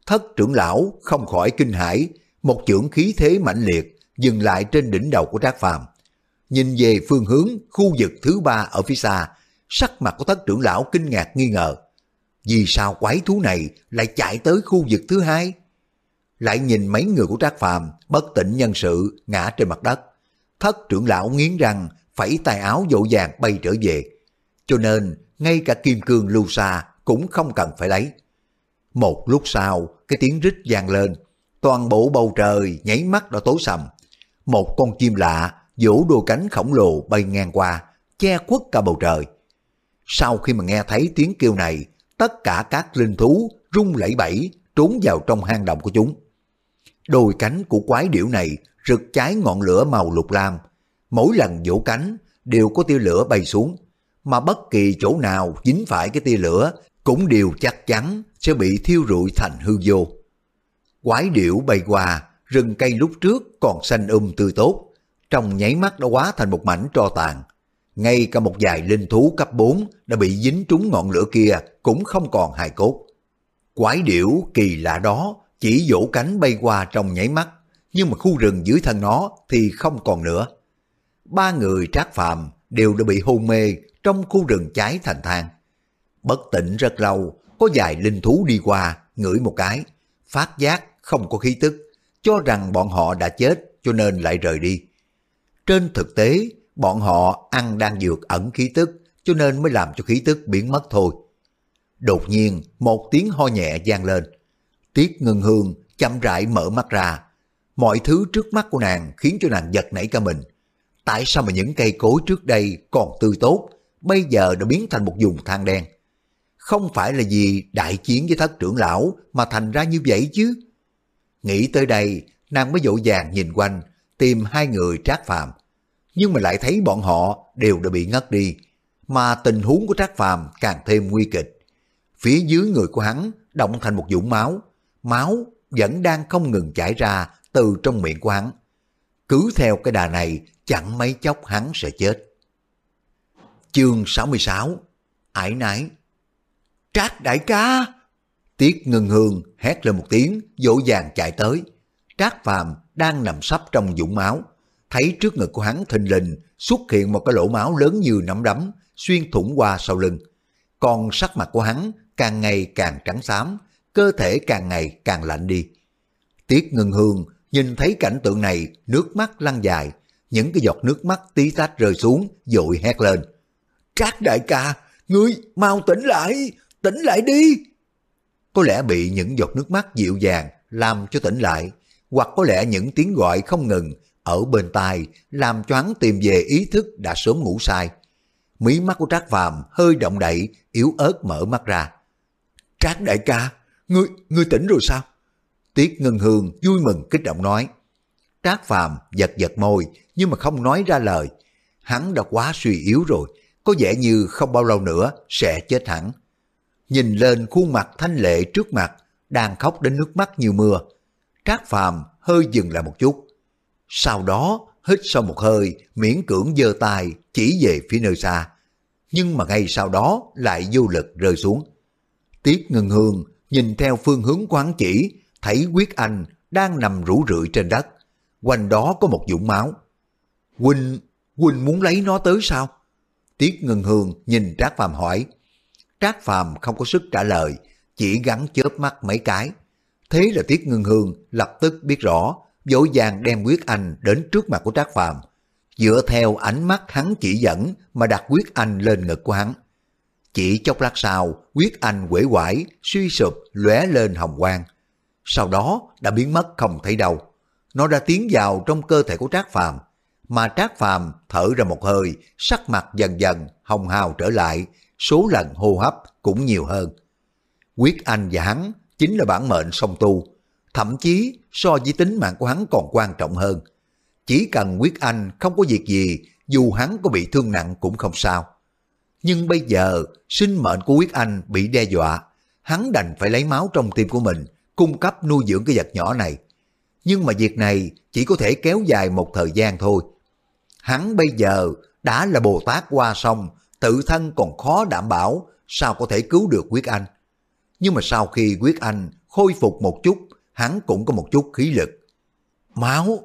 Thất trưởng lão không khỏi kinh hãi, một chưởng khí thế mãnh liệt dừng lại trên đỉnh đầu của Trác Phàm. Nhìn về phương hướng khu vực thứ ba ở phía xa, sắc mặt của thất trưởng lão kinh ngạc nghi ngờ. Vì sao quái thú này lại chạy tới khu vực thứ hai? Lại nhìn mấy người của Trác Phàm bất tỉnh nhân sự ngã trên mặt đất. Thất trưởng lão nghiến răng, phẩy tay áo dỗ dàng bay trở về. Cho nên, ngay cả kim cương lưu xa cũng không cần phải lấy. Một lúc sau, cái tiếng rít vang lên, toàn bộ bầu trời nháy mắt đã tối sầm. Một con chim lạ vỗ đôi cánh khổng lồ bay ngang qua, che khuất cả bầu trời. Sau khi mà nghe thấy tiếng kêu này, tất cả các linh thú rung lẩy bẩy trốn vào trong hang động của chúng. Đôi cánh của quái điểu này rực cháy ngọn lửa màu lục lam. Mỗi lần vỗ cánh đều có tia lửa bay xuống, mà bất kỳ chỗ nào dính phải cái tia lửa cũng đều chắc chắn sẽ bị thiêu rụi thành hư vô. Quái điểu bay qua, rừng cây lúc trước còn xanh um tươi tốt, trong nháy mắt đã hóa thành một mảnh tro tàn. Ngay cả một vài linh thú cấp 4 đã bị dính trúng ngọn lửa kia cũng không còn hài cốt. Quái điểu kỳ lạ đó chỉ vỗ cánh bay qua trong nháy mắt, nhưng mà khu rừng dưới thân nó thì không còn nữa. Ba người trác phạm đều đã bị hôn mê trong khu rừng cháy thành thang. Bất tỉnh rất lâu, có vài linh thú đi qua, ngửi một cái, phát giác không có khí tức, cho rằng bọn họ đã chết cho nên lại rời đi. Trên thực tế, bọn họ ăn đang dược ẩn khí tức, cho nên mới làm cho khí tức biến mất thôi. Đột nhiên, một tiếng ho nhẹ vang lên. Tiết ngân hương chậm rãi mở mắt ra. Mọi thứ trước mắt của nàng khiến cho nàng giật nảy cả mình. Tại sao mà những cây cối trước đây còn tươi tốt, bây giờ đã biến thành một vùng than đen? Không phải là vì đại chiến với thất trưởng lão mà thành ra như vậy chứ? Nghĩ tới đây, nàng mới dỗ dàng nhìn quanh, tìm hai người trác phàm. Nhưng mà lại thấy bọn họ đều đã bị ngất đi, mà tình huống của trác phàm càng thêm nguy kịch. Phía dưới người của hắn động thành một dũng máu, máu vẫn đang không ngừng chảy ra từ trong miệng của hắn. Cứ theo cái đà này, chẳng mấy chốc hắn sẽ chết. Chương 66 Ải nái Trác đại ca! Tiết ngừng hương hét lên một tiếng, dỗ dàng chạy tới. Trác phàm đang nằm sắp trong dũng máu. Thấy trước ngực của hắn thình lình xuất hiện một cái lỗ máu lớn như nắm đấm, xuyên thủng qua sau lưng. Còn sắc mặt của hắn càng ngày càng trắng xám, cơ thể càng ngày càng lạnh đi. Tiết ngừng hương nhìn thấy cảnh tượng này, nước mắt lăn dài, những cái giọt nước mắt tí tách rơi xuống, dội hét lên. Trác đại ca, ngươi mau tỉnh lại, tỉnh lại đi. Có lẽ bị những giọt nước mắt dịu dàng làm cho tỉnh lại, hoặc có lẽ những tiếng gọi không ngừng ở bên tai làm choáng tìm về ý thức đã sớm ngủ sai. Mí mắt của Trác Phàm hơi động đậy, yếu ớt mở mắt ra. Trác đại ca, ngươi, ngươi tỉnh rồi sao? Tiết Ngân Hương vui mừng kích động nói. Trác Phàm giật giật môi nhưng mà không nói ra lời. Hắn đã quá suy yếu rồi, có vẻ như không bao lâu nữa sẽ chết hẳn. Nhìn lên khuôn mặt thanh lệ trước mặt, đang khóc đến nước mắt như mưa. Trác Phàm hơi dừng lại một chút. Sau đó hít sâu một hơi, miễn cưỡng giơ tay chỉ về phía nơi xa. Nhưng mà ngay sau đó lại vô lực rơi xuống. Tiết Ngân Hương nhìn theo phương hướng quán chỉ, thấy Quyết Anh đang nằm rủ rượi trên đất. Quanh đó có một dũng máu. Huynh, Huynh muốn lấy nó tới sao? Tiết Ngân Hương nhìn Trác Phàm hỏi. Trác Phàm không có sức trả lời, chỉ gắn chớp mắt mấy cái. Thế là Tiết Ngân Hương lập tức biết rõ, dội vàng đem Quyết Anh đến trước mặt của Trác Phàm dựa theo ánh mắt hắn chỉ dẫn mà đặt Quyết Anh lên ngực của hắn. Chỉ chốc lát sau, Quyết Anh quể quải, suy sụp, lóe lên hồng quang. Sau đó đã biến mất không thấy đâu. Nó đã tiến vào trong cơ thể của Trác Phàm mà Trác Phàm thở ra một hơi, sắc mặt dần dần hồng hào trở lại, số lần hô hấp cũng nhiều hơn. Quyết Anh và hắn chính là bản mệnh song tu, thậm chí so với tính mạng của hắn còn quan trọng hơn. Chỉ cần Quyết Anh không có việc gì, dù hắn có bị thương nặng cũng không sao. Nhưng bây giờ, sinh mệnh của Quyết Anh bị đe dọa, hắn đành phải lấy máu trong tim của mình, cung cấp nuôi dưỡng cái vật nhỏ này. Nhưng mà việc này chỉ có thể kéo dài một thời gian thôi. Hắn bây giờ đã là Bồ Tát qua sông, tự thân còn khó đảm bảo sao có thể cứu được Quyết Anh. Nhưng mà sau khi Quyết Anh khôi phục một chút, hắn cũng có một chút khí lực. Máu!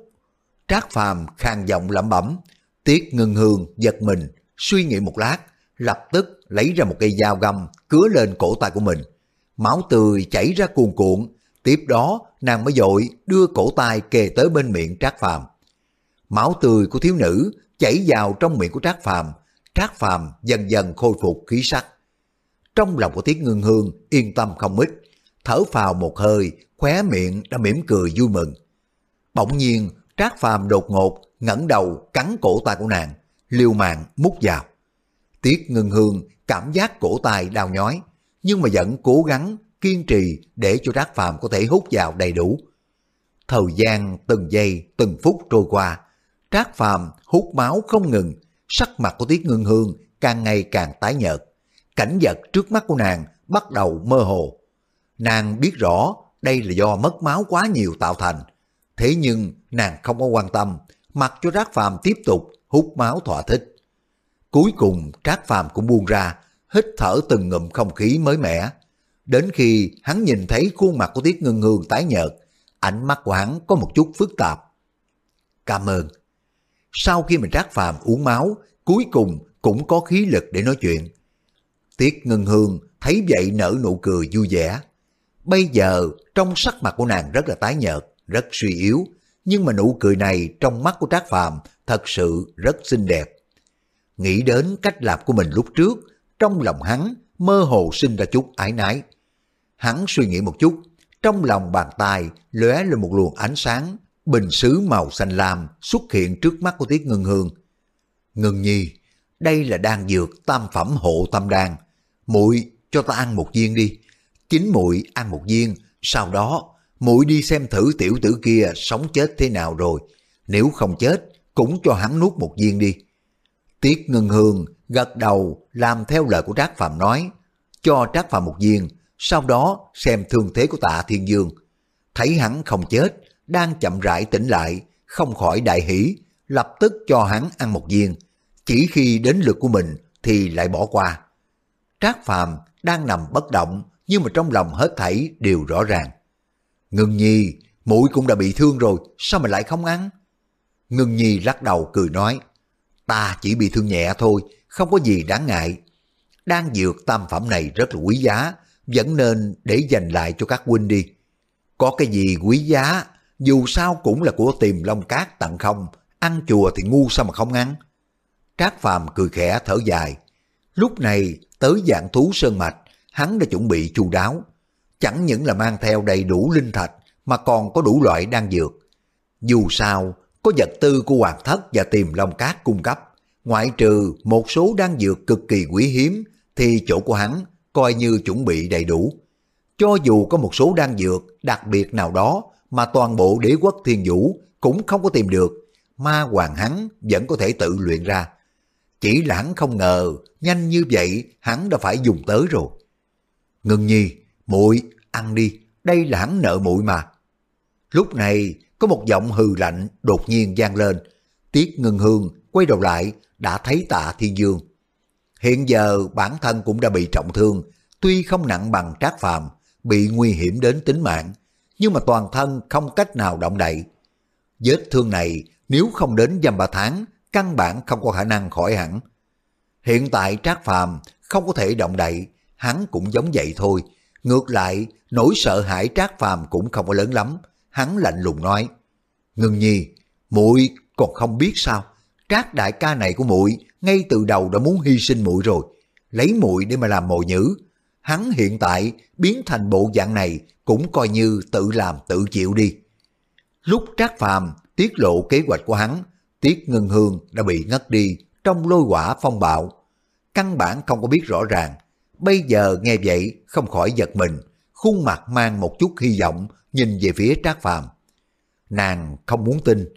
Trác Phàm khang giọng lẩm bẩm, Tiết Ngân Hương giật mình, suy nghĩ một lát, lập tức lấy ra một cây dao găm cứa lên cổ tay của mình. Máu tươi chảy ra cuồn cuộn, tiếp đó nàng mới dội đưa cổ tay kề tới bên miệng Trác Phàm. Máu tươi của thiếu nữ chảy vào trong miệng của Trác Phàm, Trác Phàm dần dần khôi phục khí sắc. Trong lòng của Tiết Ngân Hương yên tâm không ít, thở phào một hơi, khóe miệng đã mỉm cười vui mừng. Bỗng nhiên, Trác Phàm đột ngột ngẩng đầu cắn cổ tay của nàng, liều mạng mút vào. Tiết Ngân Hương cảm giác cổ tay đau nhói, nhưng mà vẫn cố gắng kiên trì để cho Trác Phàm có thể hút vào đầy đủ. Thời gian từng giây từng phút trôi qua, Trác Phàm hút máu không ngừng, sắc mặt của Tiết Ngân Hương càng ngày càng tái nhợt. Cảnh vật trước mắt của nàng bắt đầu mơ hồ. Nàng biết rõ đây là do mất máu quá nhiều tạo thành. Thế nhưng nàng không có quan tâm, mặc cho Trác Phàm tiếp tục hút máu thỏa thích. Cuối cùng Trác Phàm cũng buông ra, hít thở từng ngụm không khí mới mẻ. Đến khi hắn nhìn thấy khuôn mặt của Tiết Ngân Hương tái nhợt, ánh mắt của hắn có một chút phức tạp. Cảm ơn. Sau khi mình Trác Phàm uống máu, cuối cùng cũng có khí lực để nói chuyện. Tiết Ngân Hương thấy vậy nở nụ cười vui vẻ. Bây giờ trong sắc mặt của nàng rất là tái nhợt, rất suy yếu, nhưng mà nụ cười này trong mắt của Trác Phàm thật sự rất xinh đẹp. Nghĩ đến cách làm của mình lúc trước, trong lòng hắn mơ hồ sinh ra chút ái nái. Hắn suy nghĩ một chút, trong lòng bàn tay lóe lên một luồng ánh sáng, bình sứ màu xanh lam xuất hiện trước mắt của Tiết Ngân Hương. Ngân Nhi, đây là đan dược tam phẩm hộ tâm đan, muội cho ta ăn một viên đi. Chính muội ăn một viên, sau đó muội đi xem thử tiểu tử kia sống chết thế nào rồi. Nếu không chết, cũng cho hắn nuốt một viên đi. Tiết Ngân Hương gật đầu làm theo lời của Trác Phạm nói, cho Trác Phạm một viên, sau đó xem thương thế của tạ Thiên Dương. Thấy hắn không chết, đang chậm rãi tỉnh lại, không khỏi đại hỷ, lập tức cho hắn ăn một viên. Chỉ khi đến lượt của mình thì lại bỏ qua. Trác Phàm đang nằm bất động, nhưng mà trong lòng hết thảy đều rõ ràng. Ngừng Nhi, mũi cũng đã bị thương rồi, sao mà lại không ăn? Ngừng Nhi lắc đầu cười nói, ta chỉ bị thương nhẹ thôi, không có gì đáng ngại. Đang dược tam phẩm này rất là quý giá, vẫn nên để dành lại cho các huynh đi. Có cái gì quý giá, dù sao cũng là của tìm long cát tặng không, ăn chùa thì ngu sao mà không ăn. Trác Phàm cười khẽ thở dài. Lúc này tới dạng thú sơn mạch, hắn đã chuẩn bị chu đáo. Chẳng những là mang theo đầy đủ linh thạch, mà còn có đủ loại đan dược. Dù sao, có vật tư của Hoàng Thất và Tiềm Long Cát cung cấp, ngoại trừ một số đan dược cực kỳ quý hiếm thì chỗ của hắn coi như chuẩn bị đầy đủ. Cho dù có một số đan dược đặc biệt nào đó mà toàn bộ đế quốc thiên vũ cũng không có tìm được, ma hoàng hắn vẫn có thể tự luyện ra. Chỉ là hắn không ngờ, nhanh như vậy hắn đã phải dùng tới rồi. Ngân nhi, muội ăn đi, đây là hắn nợ muội mà. Lúc này, có một giọng hừ lạnh đột nhiên vang lên. Tiết Ngân Hương quay đầu lại, đã thấy tạ Thiên Dương. Hiện giờ bản thân cũng đã bị trọng thương, tuy không nặng bằng trác phàm, bị nguy hiểm đến tính mạng, nhưng mà toàn thân không cách nào động đậy. Vết thương này nếu không đến dăm ba tháng, căn bản không có khả năng khỏi hẳn. Hiện tại Trác Phàm không có thể động đậy, hắn cũng giống vậy thôi. Ngược lại, nỗi sợ hãi Trác Phàm cũng không có lớn lắm. Hắn lạnh lùng nói, Ngưng nhi, muội còn không biết sao? Trác đại ca này của muội ngay từ đầu đã muốn hy sinh muội rồi, lấy muội để mà làm mồi nhữ. Hắn hiện tại biến thành bộ dạng này cũng coi như tự làm tự chịu đi. Lúc Trác Phàm tiết lộ kế hoạch của hắn, Tiết Ngân Hương đã bị ngất đi trong lôi quả phong bạo. Căn bản không có biết rõ ràng. Bây giờ nghe vậy không khỏi giật mình, khuôn mặt mang một chút hy vọng nhìn về phía Trác Phàm. Nàng không muốn tin,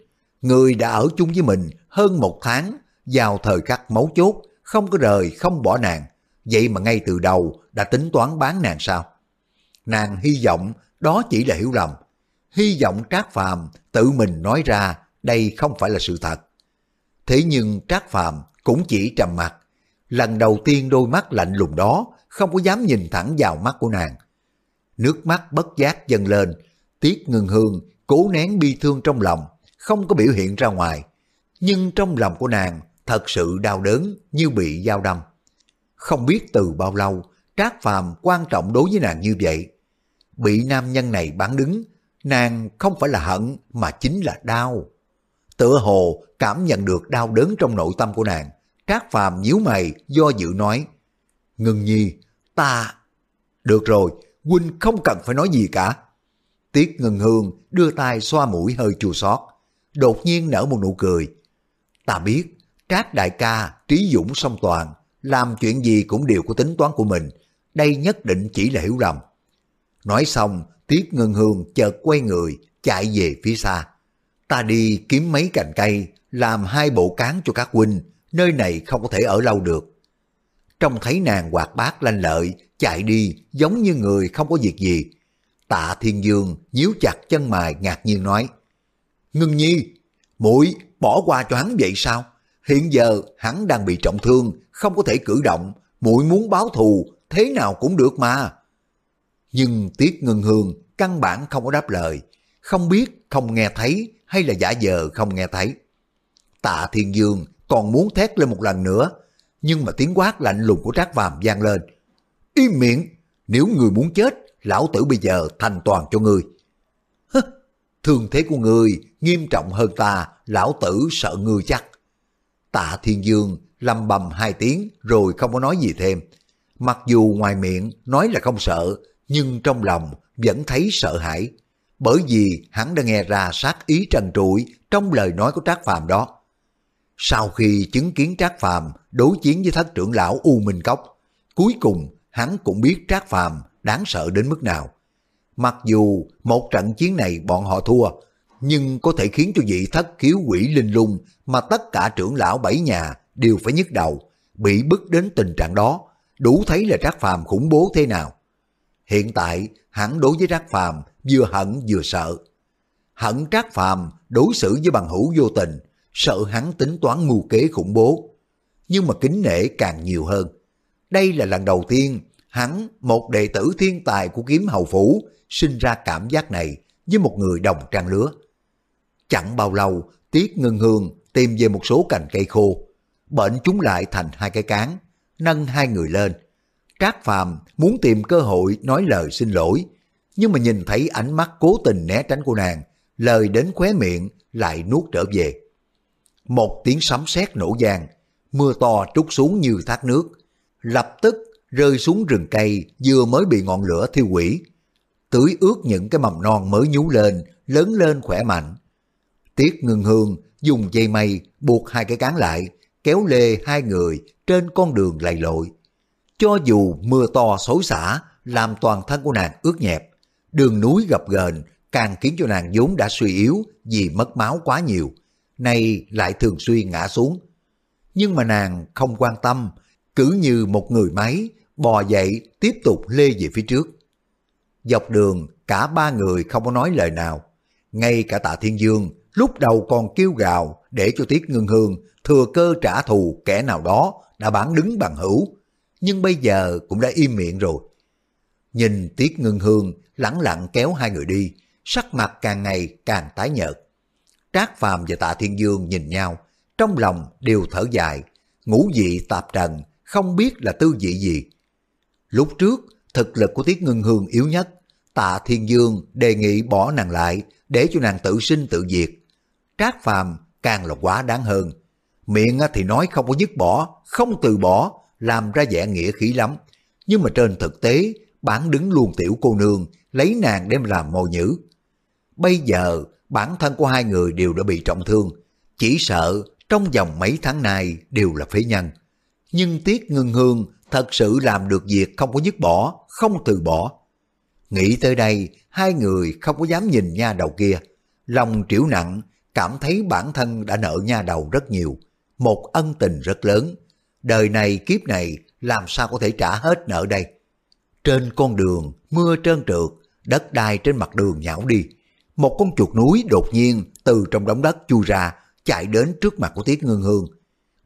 người đã ở chung với mình hơn một tháng, vào thời khắc mấu chốt, không có rời, không bỏ nàng. Vậy mà ngay từ đầu đã tính toán bán nàng sao? Nàng hy vọng đó chỉ là hiểu lầm. Hy vọng Trác Phàm tự mình nói ra đây không phải là sự thật. Thế nhưng Trác Phàm cũng chỉ trầm mặt. Lần đầu tiên đôi mắt lạnh lùng đó không có dám nhìn thẳng vào mắt của nàng. Nước mắt bất giác dâng lên, Tiết Ngân Hương cố nén bi thương trong lòng, không có biểu hiện ra ngoài. Nhưng trong lòng của nàng thật sự đau đớn như bị dao đâm. Không biết từ bao lâu, Trác Phàm quan trọng đối với nàng như vậy. Bị nam nhân này bán đứng, nàng không phải là hận mà chính là đau. Tựa hồ cảm nhận được đau đớn trong nội tâm của nàng. Trác Phàm nhíu mày do dự nói, Ngân nhi, ta... Được rồi, huynh không cần phải nói gì cả. Tiết Ngân Hương đưa tay xoa mũi hơi chua xót, đột nhiên nở một nụ cười. Ta biết, Trác đại ca trí dũng song toàn, làm chuyện gì cũng đều có tính toán của mình, đây nhất định chỉ là hiểu lầm. Nói xong, Tiết Ngân Hương chợt quay người, chạy về phía xa. Ta đi kiếm mấy cành cây, làm hai bộ cán cho các huynh, nơi này không có thể ở lâu được. Trông thấy nàng hoạt bát lanh lợi, chạy đi giống như người không có việc gì. Tạ Thiên Dương nhíu chặt chân mày ngạc nhiên nói, Ngưng nhi, muội bỏ qua cho hắn vậy sao? Hiện giờ hắn đang bị trọng thương, không có thể cử động, muội muốn báo thù, thế nào cũng được mà. Nhưng Tiết Ngân Hương căn bản không có đáp lời, không biết không nghe thấy hay là giả vờ không nghe thấy. Tạ Thiên Dương còn muốn thét lên một lần nữa, nhưng mà tiếng quát lạnh lùng của Trác Phàm vang lên. Im miệng, nếu người muốn chết, lão tử bây giờ thành toàn cho người. Hứ, thương thế của người nghiêm trọng hơn ta, lão tử sợ người chắc. Tạ Thiên Dương lầm bầm hai tiếng rồi không có nói gì thêm. Mặc dù ngoài miệng nói là không sợ, nhưng trong lòng vẫn thấy sợ hãi. Bởi vì hắn đã nghe ra sát ý trần trụi trong lời nói của Trác Phàm đó. Sau khi chứng kiến Trác Phàm đối chiến với thất trưởng lão U Minh Cốc, cuối cùng hắn cũng biết Trác Phàm đáng sợ đến mức nào. Mặc dù một trận chiến này bọn họ thua, nhưng có thể khiến cho vị thất khiếu quỷ linh lung mà tất cả trưởng lão bảy nhà đều phải nhức đầu, bị bức đến tình trạng đó, đủ thấy là Trác Phàm khủng bố thế nào. Hiện tại, hắn đối với Trác Phàm vừa hận vừa sợ. Hận Trác Phàm đối xử với bằng hữu vô tình, sợ hắn tính toán mưu kế khủng bố. Nhưng mà kính nể càng nhiều hơn. Đây là lần đầu tiên hắn, một đệ tử thiên tài của kiếm hầu phủ, sinh ra cảm giác này với một người đồng trang lứa. Chẳng bao lâu, Tiết Ngân Hương tìm về một số cành cây khô, bệnh chúng lại thành hai cái cán, nâng hai người lên. Trác Phàm muốn tìm cơ hội nói lời xin lỗi, nhưng mà nhìn thấy ánh mắt cố tình né tránh của nàng, lời đến khóe miệng lại nuốt trở về. Một tiếng sấm sét nổ vang, mưa to trút xuống như thác nước, lập tức rơi xuống rừng cây vừa mới bị ngọn lửa thiêu hủy, tưới ướt những cái mầm non mới nhú lên, lớn lên khỏe mạnh. Tiết ngưng hương dùng dây mây buộc hai cái cán lại, kéo lê hai người trên con đường lầy lội. Cho dù mưa to xối xả, làm toàn thân của nàng ướt nhẹp, đường núi gập ghềnh càng khiến cho nàng vốn đã suy yếu vì mất máu quá nhiều, nay lại thường xuyên ngã xuống. Nhưng mà nàng không quan tâm, cứ như một người máy, bò dậy tiếp tục lê về phía trước. Dọc đường, cả ba người không có nói lời nào. Ngay cả tạ thiên dương, lúc đầu còn kêu gào để cho Tiết Ngưng Hương thừa cơ trả thù kẻ nào đó đã bán đứng bằng hữu, nhưng bây giờ cũng đã im miệng rồi. Nhìn Tiết Ngưng Hương lẳng lặng kéo hai người đi, sắc mặt càng ngày càng tái nhợt. Trác Phàm và Tạ Thiên Dương nhìn nhau, trong lòng đều thở dài, ngũ vị tạp trần, không biết là tư vị gì. Lúc trước, thực lực của Tiết Ngưng Hương yếu nhất, Tạ Thiên Dương đề nghị bỏ nàng lại để cho nàng tự sinh tự diệt. Trác Phàm càng là quá đáng hơn. Miệng thì nói không có dứt bỏ, không từ bỏ, làm ra vẻ nghĩa khí lắm. Nhưng mà trên thực tế, bản đứng luôn tiểu cô nương, lấy nàng đem làm mồi nhữ. Bây giờ, bản thân của hai người đều đã bị trọng thương, chỉ sợ trong vòng mấy tháng này đều là phế nhân. Nhưng Tiết Ngân Hương thật sự làm được việc không có dứt bỏ, không từ bỏ. Nghĩ tới đây, hai người không có dám nhìn nha đầu kia. Lòng triểu nặng, cảm thấy bản thân đã nợ nha đầu rất nhiều. Một ân tình rất lớn. Đời này kiếp này làm sao có thể trả hết nợ đây. Trên con đường, mưa trơn trượt, đất đai trên mặt đường nhão đi. Một con chuột núi đột nhiên từ trong đống đất chui ra, chạy đến trước mặt của Tiết Ngân Hương.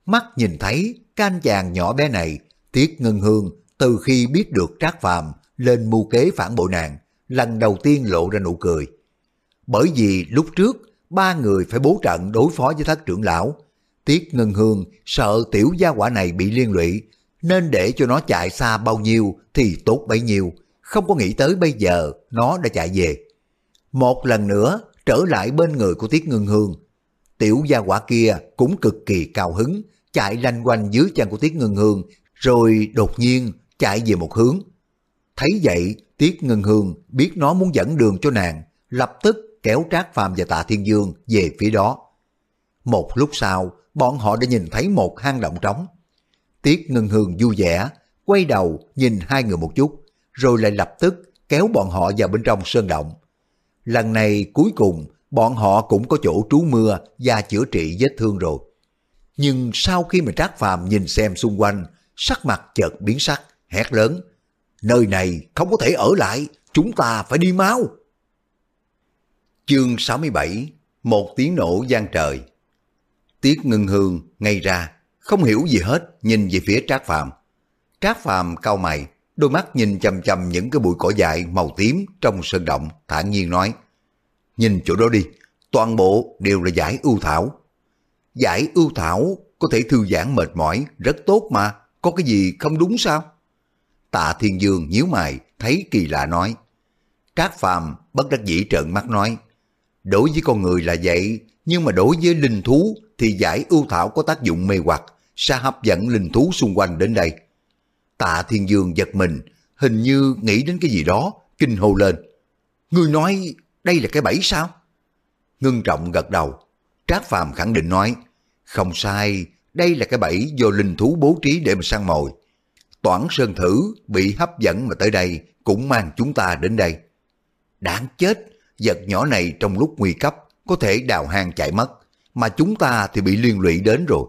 Mắt nhìn thấy can chàng nhỏ bé này, Tiết Ngân Hương từ khi biết được Trác Phàm lên mưu kế phản bội nàng, lần đầu tiên lộ ra nụ cười. Bởi vì lúc trước, ba người phải bố trận đối phó với thất trưởng lão. Tiết Ngân Hương sợ tiểu gia quả này bị liên lụy, nên để cho nó chạy xa bao nhiêu thì tốt bấy nhiêu, không có nghĩ tới bây giờ nó đã chạy về. Một lần nữa trở lại bên người của Tiết ngưng Hương. Tiểu gia quả kia cũng cực kỳ cao hứng, chạy lanh quanh dưới chân của Tiết ngưng Hương, rồi đột nhiên chạy về một hướng. Thấy vậy, Tiết Ngân Hương biết nó muốn dẫn đường cho nàng, lập tức kéo Trác Phàm và Tạ Thiên Dương về phía đó. Một lúc sau, bọn họ đã nhìn thấy một hang động trống. Tiết Ngân Hương vui vẻ, quay đầu nhìn hai người một chút, rồi lại lập tức kéo bọn họ vào bên trong sơn động. Lần này cuối cùng, bọn họ cũng có chỗ trú mưa và chữa trị vết thương rồi. Nhưng sau khi mà Trác Phàm nhìn xem xung quanh, sắc mặt chợt biến sắc, hét lớn. Nơi này không có thể ở lại, chúng ta phải đi mau. Chương 67 Một tiếng nổ gian trời Tiết ngưng hương ngay ra, không hiểu gì hết, nhìn về phía Trác Phàm. Trác Phàm cau mày, đôi mắt nhìn chằm chằm những cái bụi cỏ dại màu tím trong sơn động, thản nhiên nói. Nhìn chỗ đó đi, toàn bộ đều là giải ưu thảo. Giải ưu thảo có thể thư giãn mệt mỏi, rất tốt mà, có cái gì không đúng sao? Tạ Thiên Dương nhíu mày, thấy kỳ lạ nói. Trác Phàm bất đắc dĩ trợn mắt nói. Đối với con người là vậy, nhưng mà đối với linh thú thì giải ưu thảo có tác dụng mê hoặc, sẽ hấp dẫn linh thú xung quanh đến đây. Tạ Thiên Dương giật mình, hình như nghĩ đến cái gì đó, kinh hô lên. Ngươi nói đây là cái bẫy sao? Ngưng trọng gật đầu. Trác Phàm khẳng định nói, không sai, đây là cái bẫy do linh thú bố trí để mà săn mồi. Toản Sơn Thử bị hấp dẫn mà tới đây cũng mang chúng ta đến đây. Đáng chết, vật nhỏ này trong lúc nguy cấp có thể đào hang chạy mất, mà chúng ta thì bị liên lụy đến rồi.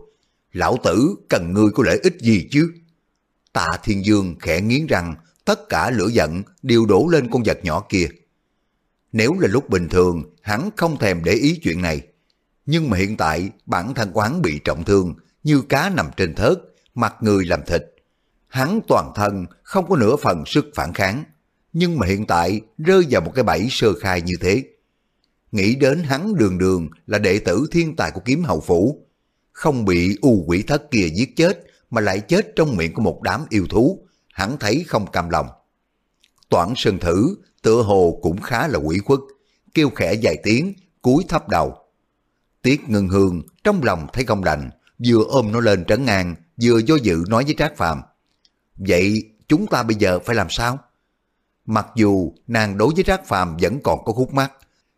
Lão tử cần ngươi có lợi ích gì chứ? Tạ Thiên Dương khẽ nghiến răng, tất cả lửa giận đều đổ lên con vật nhỏ kia. Nếu là lúc bình thường, hắn không thèm để ý chuyện này. Nhưng mà hiện tại, bản thân quán bị trọng thương, như cá nằm trên thớt, mặt người làm thịt. Hắn toàn thân không có nửa phần sức phản kháng, nhưng mà hiện tại rơi vào một cái bẫy sơ khai như thế. Nghĩ đến hắn đường đường là đệ tử thiên tài của kiếm hậu phủ, không bị u quỷ thất kia giết chết mà lại chết trong miệng của một đám yêu thú, hắn thấy không cam lòng. Toản Sơn Thử tựa hồ cũng khá là quỷ khuất, kêu khẽ vài tiếng, cúi thấp đầu. Tiết Ngân Hương trong lòng thấy không đành, vừa ôm nó lên trấn ngang, vừa do dự nói với Trác Phàm Vậy chúng ta bây giờ phải làm sao? Mặc dù nàng đối với Trác Phàm vẫn còn có khúc mắc,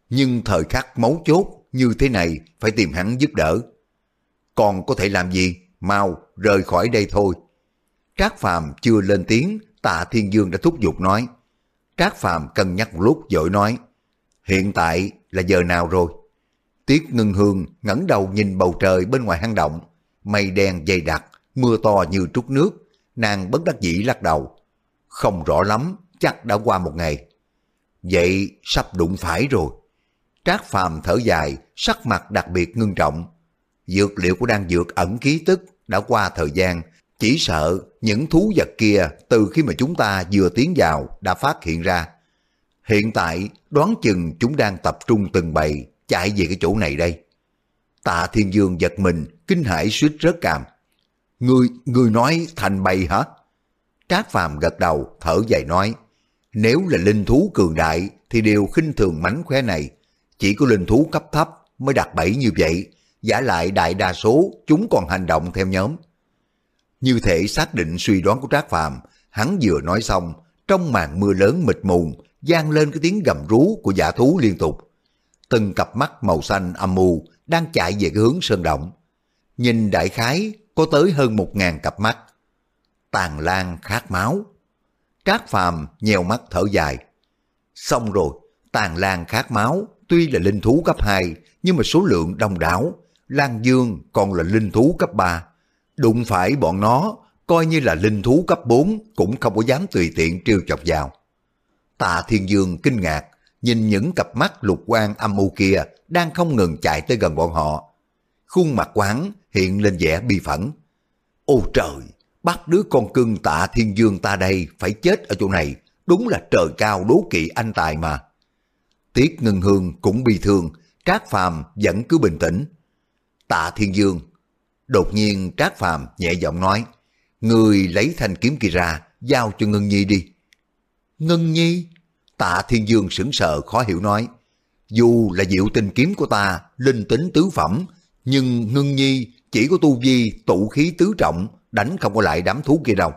nhưng thời khắc mấu chốt như thế này phải tìm hắn giúp đỡ. Còn có thể làm gì? Mau, rời khỏi đây thôi. Trác Phàm chưa lên tiếng, tạ Thiên Dương đã thúc giục nói. Trác Phàm cân nhắc một lúc dội nói, hiện tại là giờ nào rồi? Tiết Ngân hương ngẩng đầu nhìn bầu trời bên ngoài hang động, mây đen dày đặc, mưa to như trút nước, nàng bất đắc dĩ lắc đầu. Không rõ lắm, chắc đã qua một ngày. Vậy sắp đụng phải rồi. Trác Phàm thở dài, sắc mặt đặc biệt ngưng trọng. Dược liệu của đan dược ẩn ký tức đã qua thời gian, chỉ sợ những thú vật kia từ khi mà chúng ta vừa tiến vào đã phát hiện ra. Hiện tại đoán chừng chúng đang tập trung từng bầy chạy về cái chỗ này đây. Tạ Thiên Dương giật mình, kinh hãi suýt rớt càm. Người, người nói thành bầy hả? Trác Phàm gật đầu, thở dài nói. Nếu là linh thú cường đại thì đều khinh thường mánh khóe này. Chỉ có linh thú cấp thấp mới đặt bẫy như vậy. Giả lại đại đa số chúng còn hành động theo nhóm. Như thể xác định suy đoán của Trác Phàm, hắn vừa nói xong, trong màn mưa lớn mịt mùng, gian lên cái tiếng gầm rú của giả thú liên tục. Từng cặp mắt màu xanh âm mù đang chạy về cái hướng sơn động. Nhìn đại khái có tới hơn một ngàn cặp mắt. Tàn lan khát máu. Trác Phàm nhèo mắt thở dài. Xong rồi, tàn lan khát máu tuy là linh thú cấp 2 nhưng mà số lượng đông đảo. Lan Dương còn là linh thú cấp 3. Đụng phải bọn nó, coi như là linh thú cấp 4 cũng không có dám tùy tiện trêu chọc vào. Tạ Thiên Dương kinh ngạc, nhìn những cặp mắt lục quan âm u kia đang không ngừng chạy tới gần bọn họ. Khuôn mặt quán hiện lên vẻ bi phẫn. Ôi trời, bắt đứa con cưng tạ Thiên Dương ta đây phải chết ở chỗ này, đúng là trời cao đố kỵ anh tài mà. Tiết Ngân Hương cũng bi thương, Trác Phàm vẫn cứ bình tĩnh. Tạ Thiên Dương Đột nhiên Trác Phàm nhẹ giọng nói, Người lấy thanh kiếm kia ra, giao cho Ngân Nhi đi. Ngân Nhi? Tạ Thiên Dương sững sờ khó hiểu nói, dù là diệu tinh kiếm của ta, linh tính tứ phẩm, nhưng Ngân Nhi chỉ có tu vi tụ khí tứ trọng, đánh không có lại đám thú kia đâu.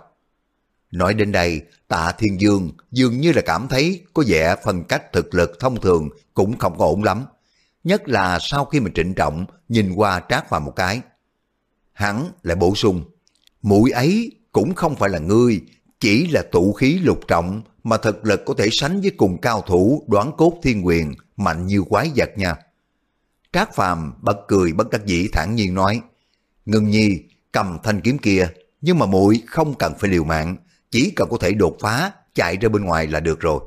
Nói đến đây, tạ thiên dương dường như là cảm thấy có vẻ phần cách thực lực thông thường cũng không có ổn lắm. Nhất là sau khi mà trịnh trọng nhìn qua trác vào một cái hắn lại bổ sung, mũi ấy cũng không phải là ngươi, chỉ là tụ khí lục trọng mà thực lực có thể sánh với cùng cao thủ đoán cốt thiên quyền mạnh như quái vật nha. Trác Phàm bật cười bất đắc dĩ thản nhiên nói, ngừng Nhi cầm thanh kiếm kia, nhưng mà muội không cần phải liều mạng, chỉ cần có thể đột phá, chạy ra bên ngoài là được rồi.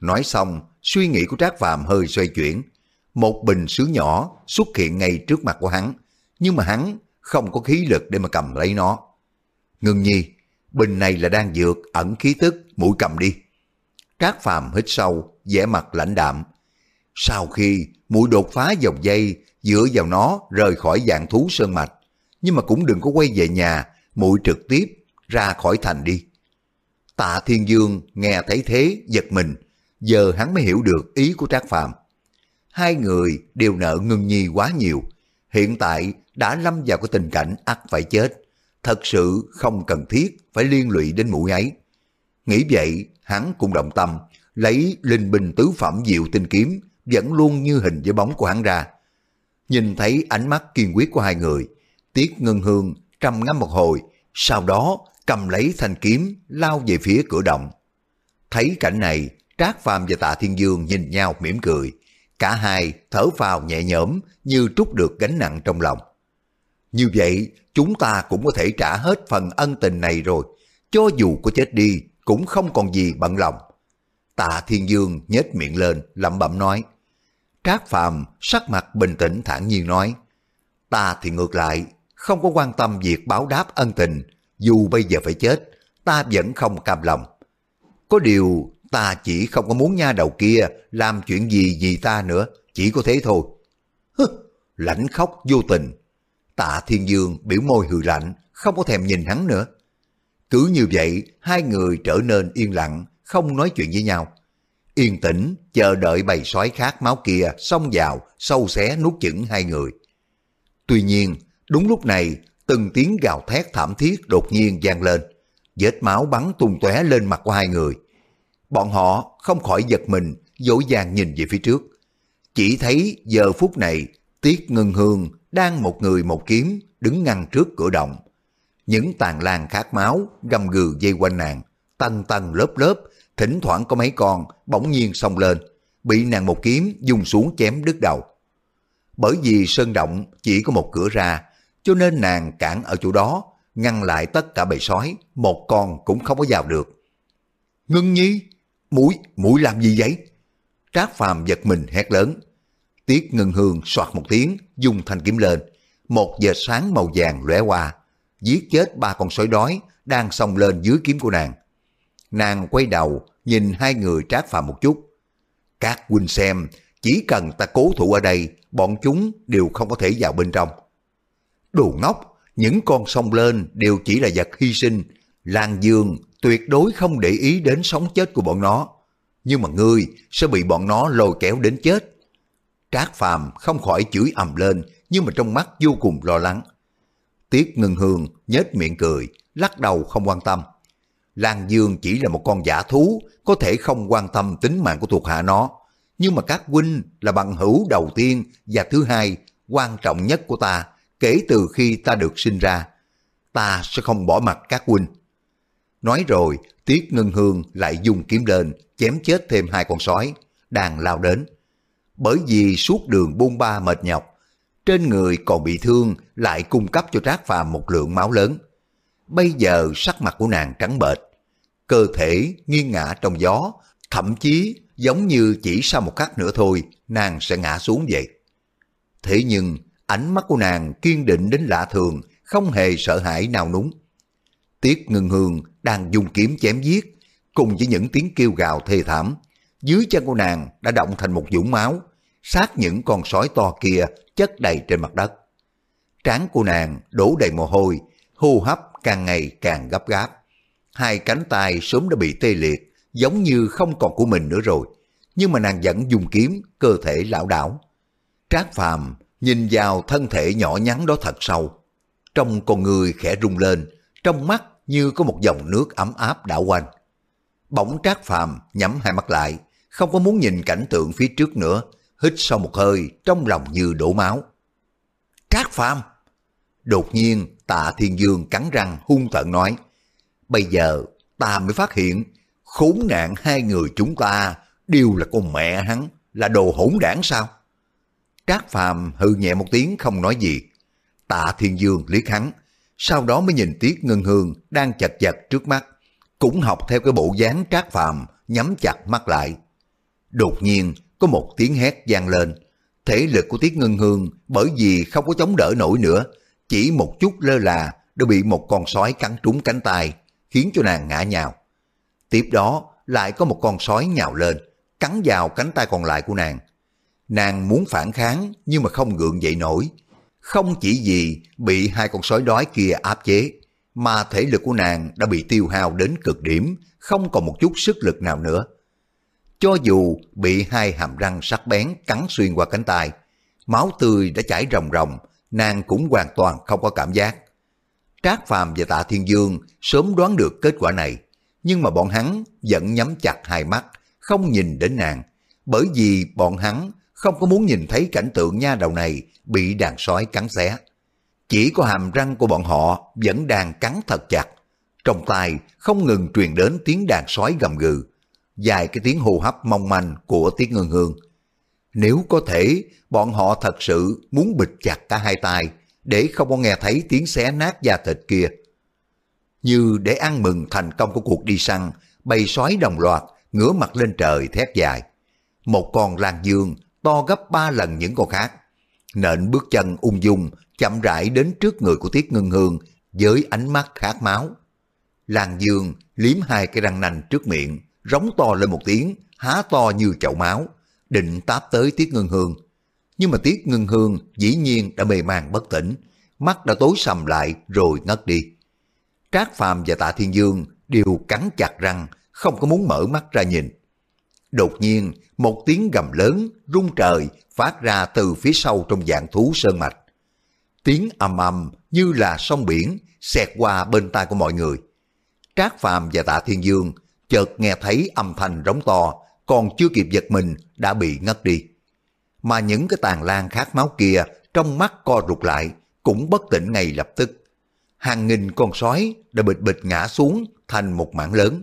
Nói xong, suy nghĩ của Trác Phàm hơi xoay chuyển. Một bình sứ nhỏ xuất hiện ngay trước mặt của hắn, nhưng mà hắn không có khí lực để mà cầm lấy nó. Ngưng nhi, bình này là đang dược, ẩn khí tức, mũi cầm đi. Trác phàm hít sâu, vẻ mặt lãnh đạm. Sau khi mũi đột phá dòng dây, dựa vào nó rời khỏi dạng thú sơn mạch, nhưng mà cũng đừng có quay về nhà, mũi trực tiếp ra khỏi thành đi. Tạ Thiên Dương nghe thấy thế giật mình, giờ hắn mới hiểu được ý của Trác Phàm. Hai người đều nợ ngưng nhi quá nhiều, hiện tại đã lâm vào cái tình cảnh ắt phải chết, thật sự không cần thiết phải liên lụy đến mũi ấy. Nghĩ vậy, hắn cũng động tâm, lấy linh bình tứ phẩm diệu tinh kiếm, vẫn luôn như hình với bóng của hắn ra. Nhìn thấy ánh mắt kiên quyết của hai người, Tiết Ngân Hương trầm ngâm một hồi, sau đó cầm lấy thanh kiếm lao về phía cửa động. Thấy cảnh này, Trác Phàm và Tạ Thiên Dương nhìn nhau mỉm cười. Cả hai thở phào nhẹ nhõm như trút được gánh nặng trong lòng. Như vậy, chúng ta cũng có thể trả hết phần ân tình này rồi. Cho dù có chết đi, cũng không còn gì bận lòng. Tạ Thiên Dương nhếch miệng lên, lẩm bẩm nói. Trác Phàm sắc mặt bình tĩnh thản nhiên nói. Ta thì ngược lại, không có quan tâm việc báo đáp ân tình. Dù bây giờ phải chết, ta vẫn không cam lòng. Có điều, ta chỉ không có muốn nha đầu kia làm chuyện gì vì ta nữa, chỉ có thế thôi. Hứ, lãnh khóc vô tình, Tạ Thiên Dương biểu môi hừ lạnh, không có thèm nhìn hắn nữa. Cứ như vậy, hai người trở nên yên lặng, không nói chuyện với nhau. Yên tĩnh, chờ đợi bầy sói khát máu kia xông vào, sâu xé nuốt chửng hai người. Tuy nhiên, đúng lúc này, từng tiếng gào thét thảm thiết đột nhiên vang lên. Vết máu bắn tung tóe lên mặt của hai người. Bọn họ không khỏi giật mình, dỗ dàng nhìn về phía trước. Chỉ thấy giờ phút này, Tiết Ngân Hương đang một người một kiếm đứng ngăn trước cửa động. Những tàn lan khát máu gầm gừ dây quanh nàng, tăng tăng lớp lớp, thỉnh thoảng có mấy con bỗng nhiên xông lên, bị nàng một kiếm dùng xuống chém đứt đầu. Bởi vì sơn động chỉ có một cửa ra, cho nên nàng cản ở chỗ đó, ngăn lại tất cả bầy sói, một con cũng không có vào được. Ngân nhi, mũi, mũi làm gì vậy? Trác phàm giật mình hét lớn. Tiết ngân hương soạt một tiếng, dùng thanh kiếm lên. Một giờ sáng màu vàng lóe qua, giết chết ba con sói đói đang xông lên dưới kiếm của nàng. Nàng quay đầu, nhìn hai người trác phàm một chút. Các huynh xem, chỉ cần ta cố thủ ở đây, bọn chúng đều không có thể vào bên trong. Đồ ngốc, những con sông lên đều chỉ là vật hy sinh. Lan Dương tuyệt đối không để ý đến sống chết của bọn nó. Nhưng mà ngươi sẽ bị bọn nó lôi kéo đến chết. Trác Phàm không khỏi chửi ầm lên, nhưng mà trong mắt vô cùng lo lắng. Tiết Ngân Hương nhếch miệng cười, lắc đầu không quan tâm. Lan Dương chỉ là một con giả thú, có thể không quan tâm tính mạng của thuộc hạ nó. Nhưng mà các huynh là bằng hữu đầu tiên và thứ hai, quan trọng nhất của ta, kể từ khi ta được sinh ra. Ta sẽ không bỏ mặt các huynh. Nói rồi, Tiết Ngân Hương lại dùng kiếm lên, chém chết thêm hai con sói, đang lao đến. Bởi vì suốt đường bôn ba mệt nhọc, trên người còn bị thương lại cung cấp cho Trác Phàm một lượng máu lớn. Bây giờ sắc mặt của nàng trắng bệch, cơ thể nghiêng ngã trong gió, thậm chí giống như chỉ sau một khắc nữa thôi nàng sẽ ngã xuống vậy. Thế nhưng ánh mắt của nàng kiên định đến lạ thường, không hề sợ hãi nào núng. Tiết ngưng hương đang dùng kiếm chém giết, cùng với những tiếng kêu gào thê thảm. Dưới chân của nàng đã động thành một dũng máu, sát những con sói to kia chất đầy trên mặt đất. Trán của nàng đổ đầy mồ hôi, hô hấp càng ngày càng gấp gáp. Hai cánh tay sớm đã bị tê liệt, giống như không còn của mình nữa rồi. Nhưng mà nàng vẫn dùng kiếm, cơ thể lão đảo. Trác phàm nhìn vào thân thể nhỏ nhắn đó thật sâu. Trong con người khẽ rung lên, trong mắt như có một dòng nước ấm áp đảo quanh. Bỗng Trác Phàm nhắm hai mắt lại, không có muốn nhìn cảnh tượng phía trước nữa, hít sâu một hơi, trong lòng như đổ máu. Trác Phàm Đột nhiên, tạ thiên dương cắn răng hung tợn nói, bây giờ ta mới phát hiện, khốn nạn hai người chúng ta đều là con mẹ hắn, là đồ hỗn đảng sao? Trác Phàm hư nhẹ một tiếng không nói gì. Tạ Thiên Dương liếc hắn, sau đó mới nhìn Tiết Ngân Hương đang chật vật trước mắt, cũng học theo cái bộ dáng Trác Phàm nhắm chặt mắt lại. Đột nhiên có một tiếng hét vang lên, thể lực của Tiết Ngân Hương bởi vì không có chống đỡ nổi nữa, chỉ một chút lơ là đã bị một con sói cắn trúng cánh tay, khiến cho nàng ngã nhào. Tiếp đó lại có một con sói nhào lên, cắn vào cánh tay còn lại của nàng. Nàng muốn phản kháng nhưng mà không gượng dậy nổi. Không chỉ vì bị hai con sói đói kia áp chế, mà thể lực của nàng đã bị tiêu hao đến cực điểm, không còn một chút sức lực nào nữa. Cho dù bị hai hàm răng sắc bén cắn xuyên qua cánh tay, máu tươi đã chảy ròng ròng, nàng cũng hoàn toàn không có cảm giác. Trác Phàm và Tạ Thiên Dương sớm đoán được kết quả này, nhưng mà bọn hắn vẫn nhắm chặt hai mắt, không nhìn đến nàng, bởi vì bọn hắn không có muốn nhìn thấy cảnh tượng nha đầu này bị đàn sói cắn xé. Chỉ có hàm răng của bọn họ vẫn đang cắn thật chặt. Trong tai không ngừng truyền đến tiếng đàn sói gầm gừ, dài cái tiếng hô hấp mong manh của tiếng ngân hương. Nếu có thể, bọn họ thật sự muốn bịt chặt cả hai tay để không có nghe thấy tiếng xé nát da thịt kia. Như để ăn mừng thành công của cuộc đi săn, bầy sói đồng loạt ngửa mặt lên trời thét dài. Một con lan dương to gấp ba lần những con khác. Nện bước chân ung dung, chậm rãi đến trước người của Tiết Ngân Hương với ánh mắt khát máu. Lan Dương liếm hai cái răng nanh trước miệng, rống to lên một tiếng, há to như chậu máu, định táp tới Tiết Ngân Hương. Nhưng mà Tiết Ngân Hương dĩ nhiên đã mê man bất tỉnh, mắt đã tối sầm lại rồi ngất đi. Trác Phàm và Tạ Thiên Dương đều cắn chặt răng, không có muốn mở mắt ra nhìn. Đột nhiên, một tiếng gầm lớn, rung trời phát ra từ phía sau trong dạng thú sơn mạch. Tiếng ầm ầm như là sông biển xẹt qua bên tai của mọi người. Trác Phàm và Tạ Thiên Dương chợt nghe thấy âm thanh rống to, còn chưa kịp giật mình đã bị ngất đi. mà những cái tàn lan khát máu kia trong mắt co rụt lại, cũng bất tỉnh ngay lập tức. Hàng nghìn con sói đã bịch bịch ngã xuống thành một mảng lớn.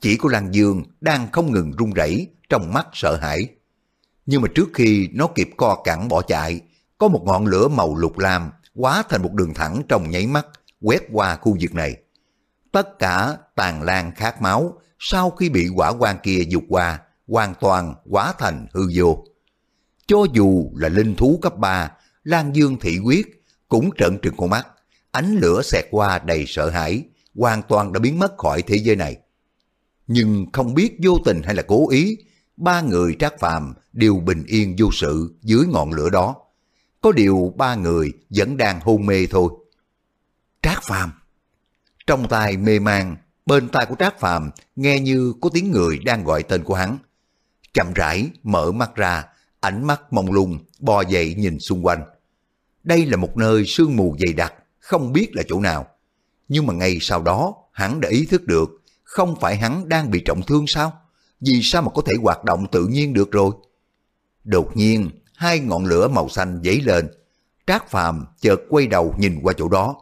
Chỉ có Lan Dương đang không ngừng run rẩy trong mắt sợ hãi. Nhưng mà trước khi nó kịp co cẳng bỏ chạy, có một ngọn lửa màu lục lam hóa thành một đường thẳng trong nháy mắt, quét qua khu vực này. Tất cả tàn lan khát máu sau khi bị quả quan kia dục qua, hoàn toàn hóa thành hư vô. Cho dù là linh thú cấp 3, Lan Dương thị quyết cũng trợn trừng con mắt, ánh lửa xẹt qua đầy sợ hãi, hoàn toàn đã biến mất khỏi thế giới này. Nhưng không biết vô tình hay là cố ý, ba người trác phàm đều bình yên vô sự dưới ngọn lửa đó. Có điều ba người vẫn đang hôn mê thôi. Trác phàm Trong tai mê man, bên tai của Trác phàm nghe như có tiếng người đang gọi tên của hắn. Chậm rãi mở mắt ra, ánh mắt mông lung, bò dậy nhìn xung quanh. Đây là một nơi sương mù dày đặc, không biết là chỗ nào. Nhưng mà ngay sau đó, hắn đã ý thức được, không phải hắn đang bị trọng thương sao? Vì sao mà có thể hoạt động tự nhiên được rồi? Đột nhiên, hai ngọn lửa màu xanh dấy lên. Trác Phàm chợt quay đầu nhìn qua chỗ đó.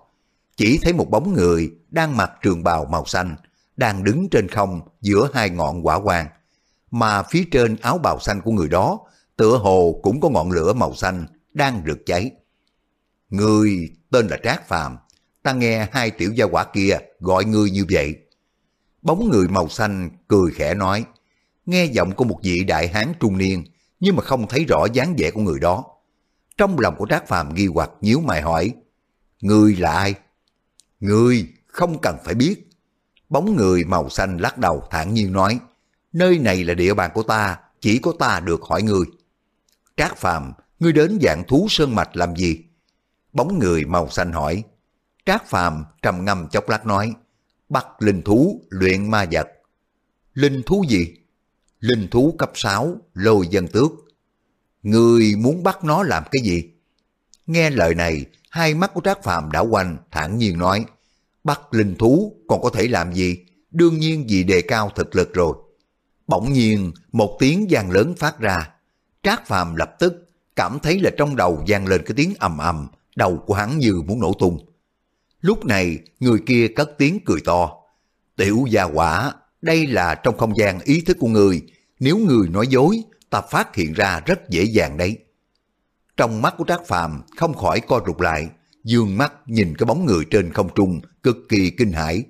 Chỉ thấy một bóng người đang mặc trường bào màu xanh, đang đứng trên không giữa hai ngọn quả quang. Mà phía trên áo bào xanh của người đó, tựa hồ cũng có ngọn lửa màu xanh đang rực cháy. Người tên là Trác Phàm ta nghe hai tiểu gia quả kia gọi ngươi như vậy. Bóng người màu xanh cười khẽ nói, nghe giọng của một vị đại hán trung niên, nhưng mà không thấy rõ dáng vẻ của người đó. Trong lòng của Trác Phàm nghi hoặc nhíu mày hỏi, Ngươi là ai? Ngươi không cần phải biết. Bóng người màu xanh lắc đầu thản nhiên nói, nơi này là địa bàn của ta, chỉ có ta được hỏi ngươi. Trác Phàm, ngươi đến dạng thú sơn mạch làm gì? Bóng người màu xanh hỏi, Trác Phàm trầm ngâm chốc lát nói, bắt linh thú luyện ma vật. Linh thú gì? Linh thú cấp 6, lôi dân tước. Người muốn bắt nó làm cái gì? Nghe lời này, hai mắt của Trác Phàm đảo quanh, thản nhiên nói, bắt linh thú còn có thể làm gì? Đương nhiên vì đề cao thực lực rồi. Bỗng nhiên, một tiếng vang lớn phát ra. Trác Phàm lập tức cảm thấy là trong đầu vang lên cái tiếng ầm ầm, đầu của hắn như muốn nổ tung. Lúc này, người kia cất tiếng cười to. Tiểu gia quả, đây là trong không gian ý thức của người. Nếu người nói dối, ta phát hiện ra rất dễ dàng đấy. Trong mắt của Trác Phàm không khỏi co rụt lại, dương mắt nhìn cái bóng người trên không trung cực kỳ kinh hãi.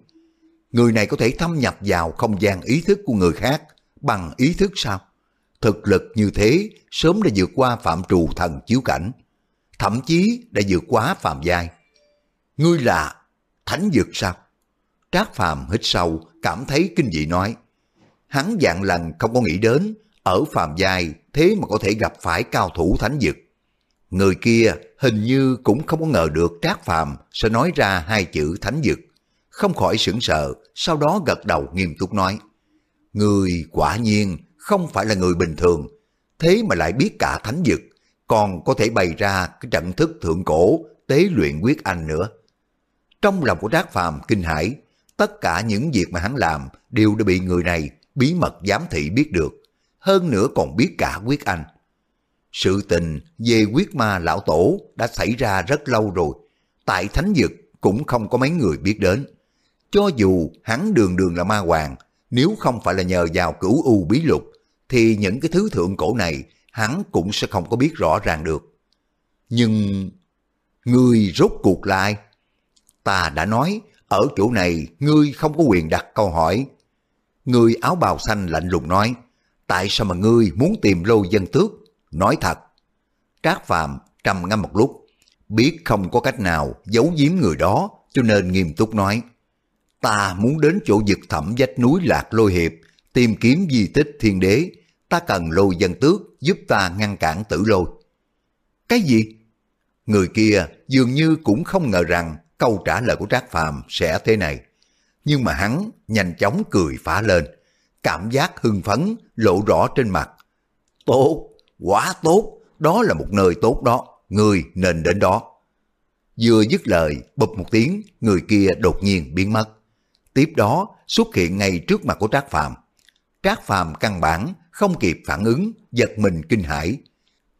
Người này có thể thâm nhập vào không gian ý thức của người khác bằng ý thức sao? Thực lực như thế sớm đã vượt qua phạm trù thần chiếu cảnh, thậm chí đã vượt quá phạm giai. Ngươi là thánh dược sao? Trác Phàm hít sâu, cảm thấy kinh dị nói. Hắn dạng lần không có nghĩ đến, ở phàm giai thế mà có thể gặp phải cao thủ thánh dược. Người kia hình như cũng không có ngờ được Trác Phàm sẽ nói ra hai chữ thánh dược. Không khỏi sững sờ, sau đó gật đầu nghiêm túc nói. Người quả nhiên không phải là người bình thường, thế mà lại biết cả thánh dược, còn có thể bày ra cái trận thức thượng cổ tế luyện quyết anh nữa. Trong lòng của Trác Phàm kinh hãi, tất cả những việc mà hắn làm đều đã bị người này bí mật giám thị biết được, hơn nữa còn biết cả quyết anh. Sự tình về quyết ma lão tổ đã xảy ra rất lâu rồi, tại thánh dực cũng không có mấy người biết đến. Cho dù hắn đường đường là ma hoàng, nếu không phải là nhờ vào cửu u bí lục, thì những cái thứ thượng cổ này hắn cũng sẽ không có biết rõ ràng được. Nhưng người rốt cuộc là ai? Ta đã nói, ở chỗ này ngươi không có quyền đặt câu hỏi. Người áo bào xanh lạnh lùng nói, tại sao mà ngươi muốn tìm lô dân tước? Nói thật. Trác Phàm trầm ngâm một lúc, biết không có cách nào giấu giếm người đó, cho nên nghiêm túc nói, ta muốn đến chỗ vực thẳm vách núi Lạc Lôi Hiệp, tìm kiếm di tích thiên đế, ta cần lô dân tước giúp ta ngăn cản tử lôi. Cái gì? Người kia dường như cũng không ngờ rằng câu trả lời của Trác Phàm sẽ thế này. Nhưng mà hắn nhanh chóng cười phá lên, cảm giác hưng phấn lộ rõ trên mặt. Tốt, quá tốt, đó là một nơi tốt đó, người nên đến đó. Vừa dứt lời, bụp một tiếng, người kia đột nhiên biến mất. Tiếp đó xuất hiện ngay trước mặt của Trác Phàm. Trác Phàm căn bản không kịp phản ứng, giật mình kinh hãi.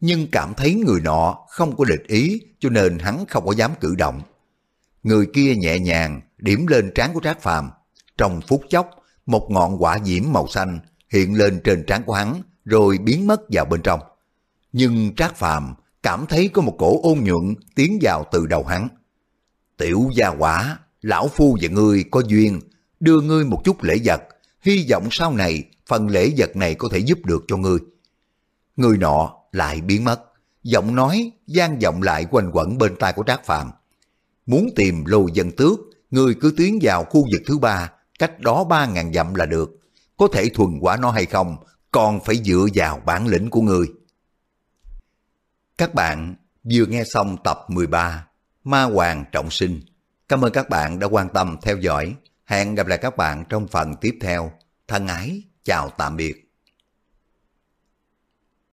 nhưng cảm thấy người nọ không có địch ý cho nên hắn không có dám cử động. Người kia nhẹ nhàng điểm lên trán của Trác Phàm, trong phút chốc một ngọn quả diễm màu xanh hiện lên trên trán của hắn rồi biến mất vào bên trong. Nhưng Trác Phàm cảm thấy có một cổ ôn nhuận tiến vào từ đầu hắn. Tiểu gia quả, lão phu và ngươi có duyên, đưa ngươi một chút lễ vật, hy vọng sau này phần lễ vật này có thể giúp được cho ngươi. Người nọ lại biến mất, giọng nói gian vọng lại quanh quẩn bên tai của Trác Phàm. Muốn tìm lô dân tước, người cứ tiến vào khu vực thứ ba, cách đó ba ngàn dặm là được. Có thể thuần quả nó hay không, còn phải dựa vào bản lĩnh của người Các bạn vừa nghe xong tập 13 Ma Hoàng Trọng Sinh. Cảm ơn các bạn đã quan tâm theo dõi. Hẹn gặp lại các bạn trong phần tiếp theo. Thân ái, chào tạm biệt.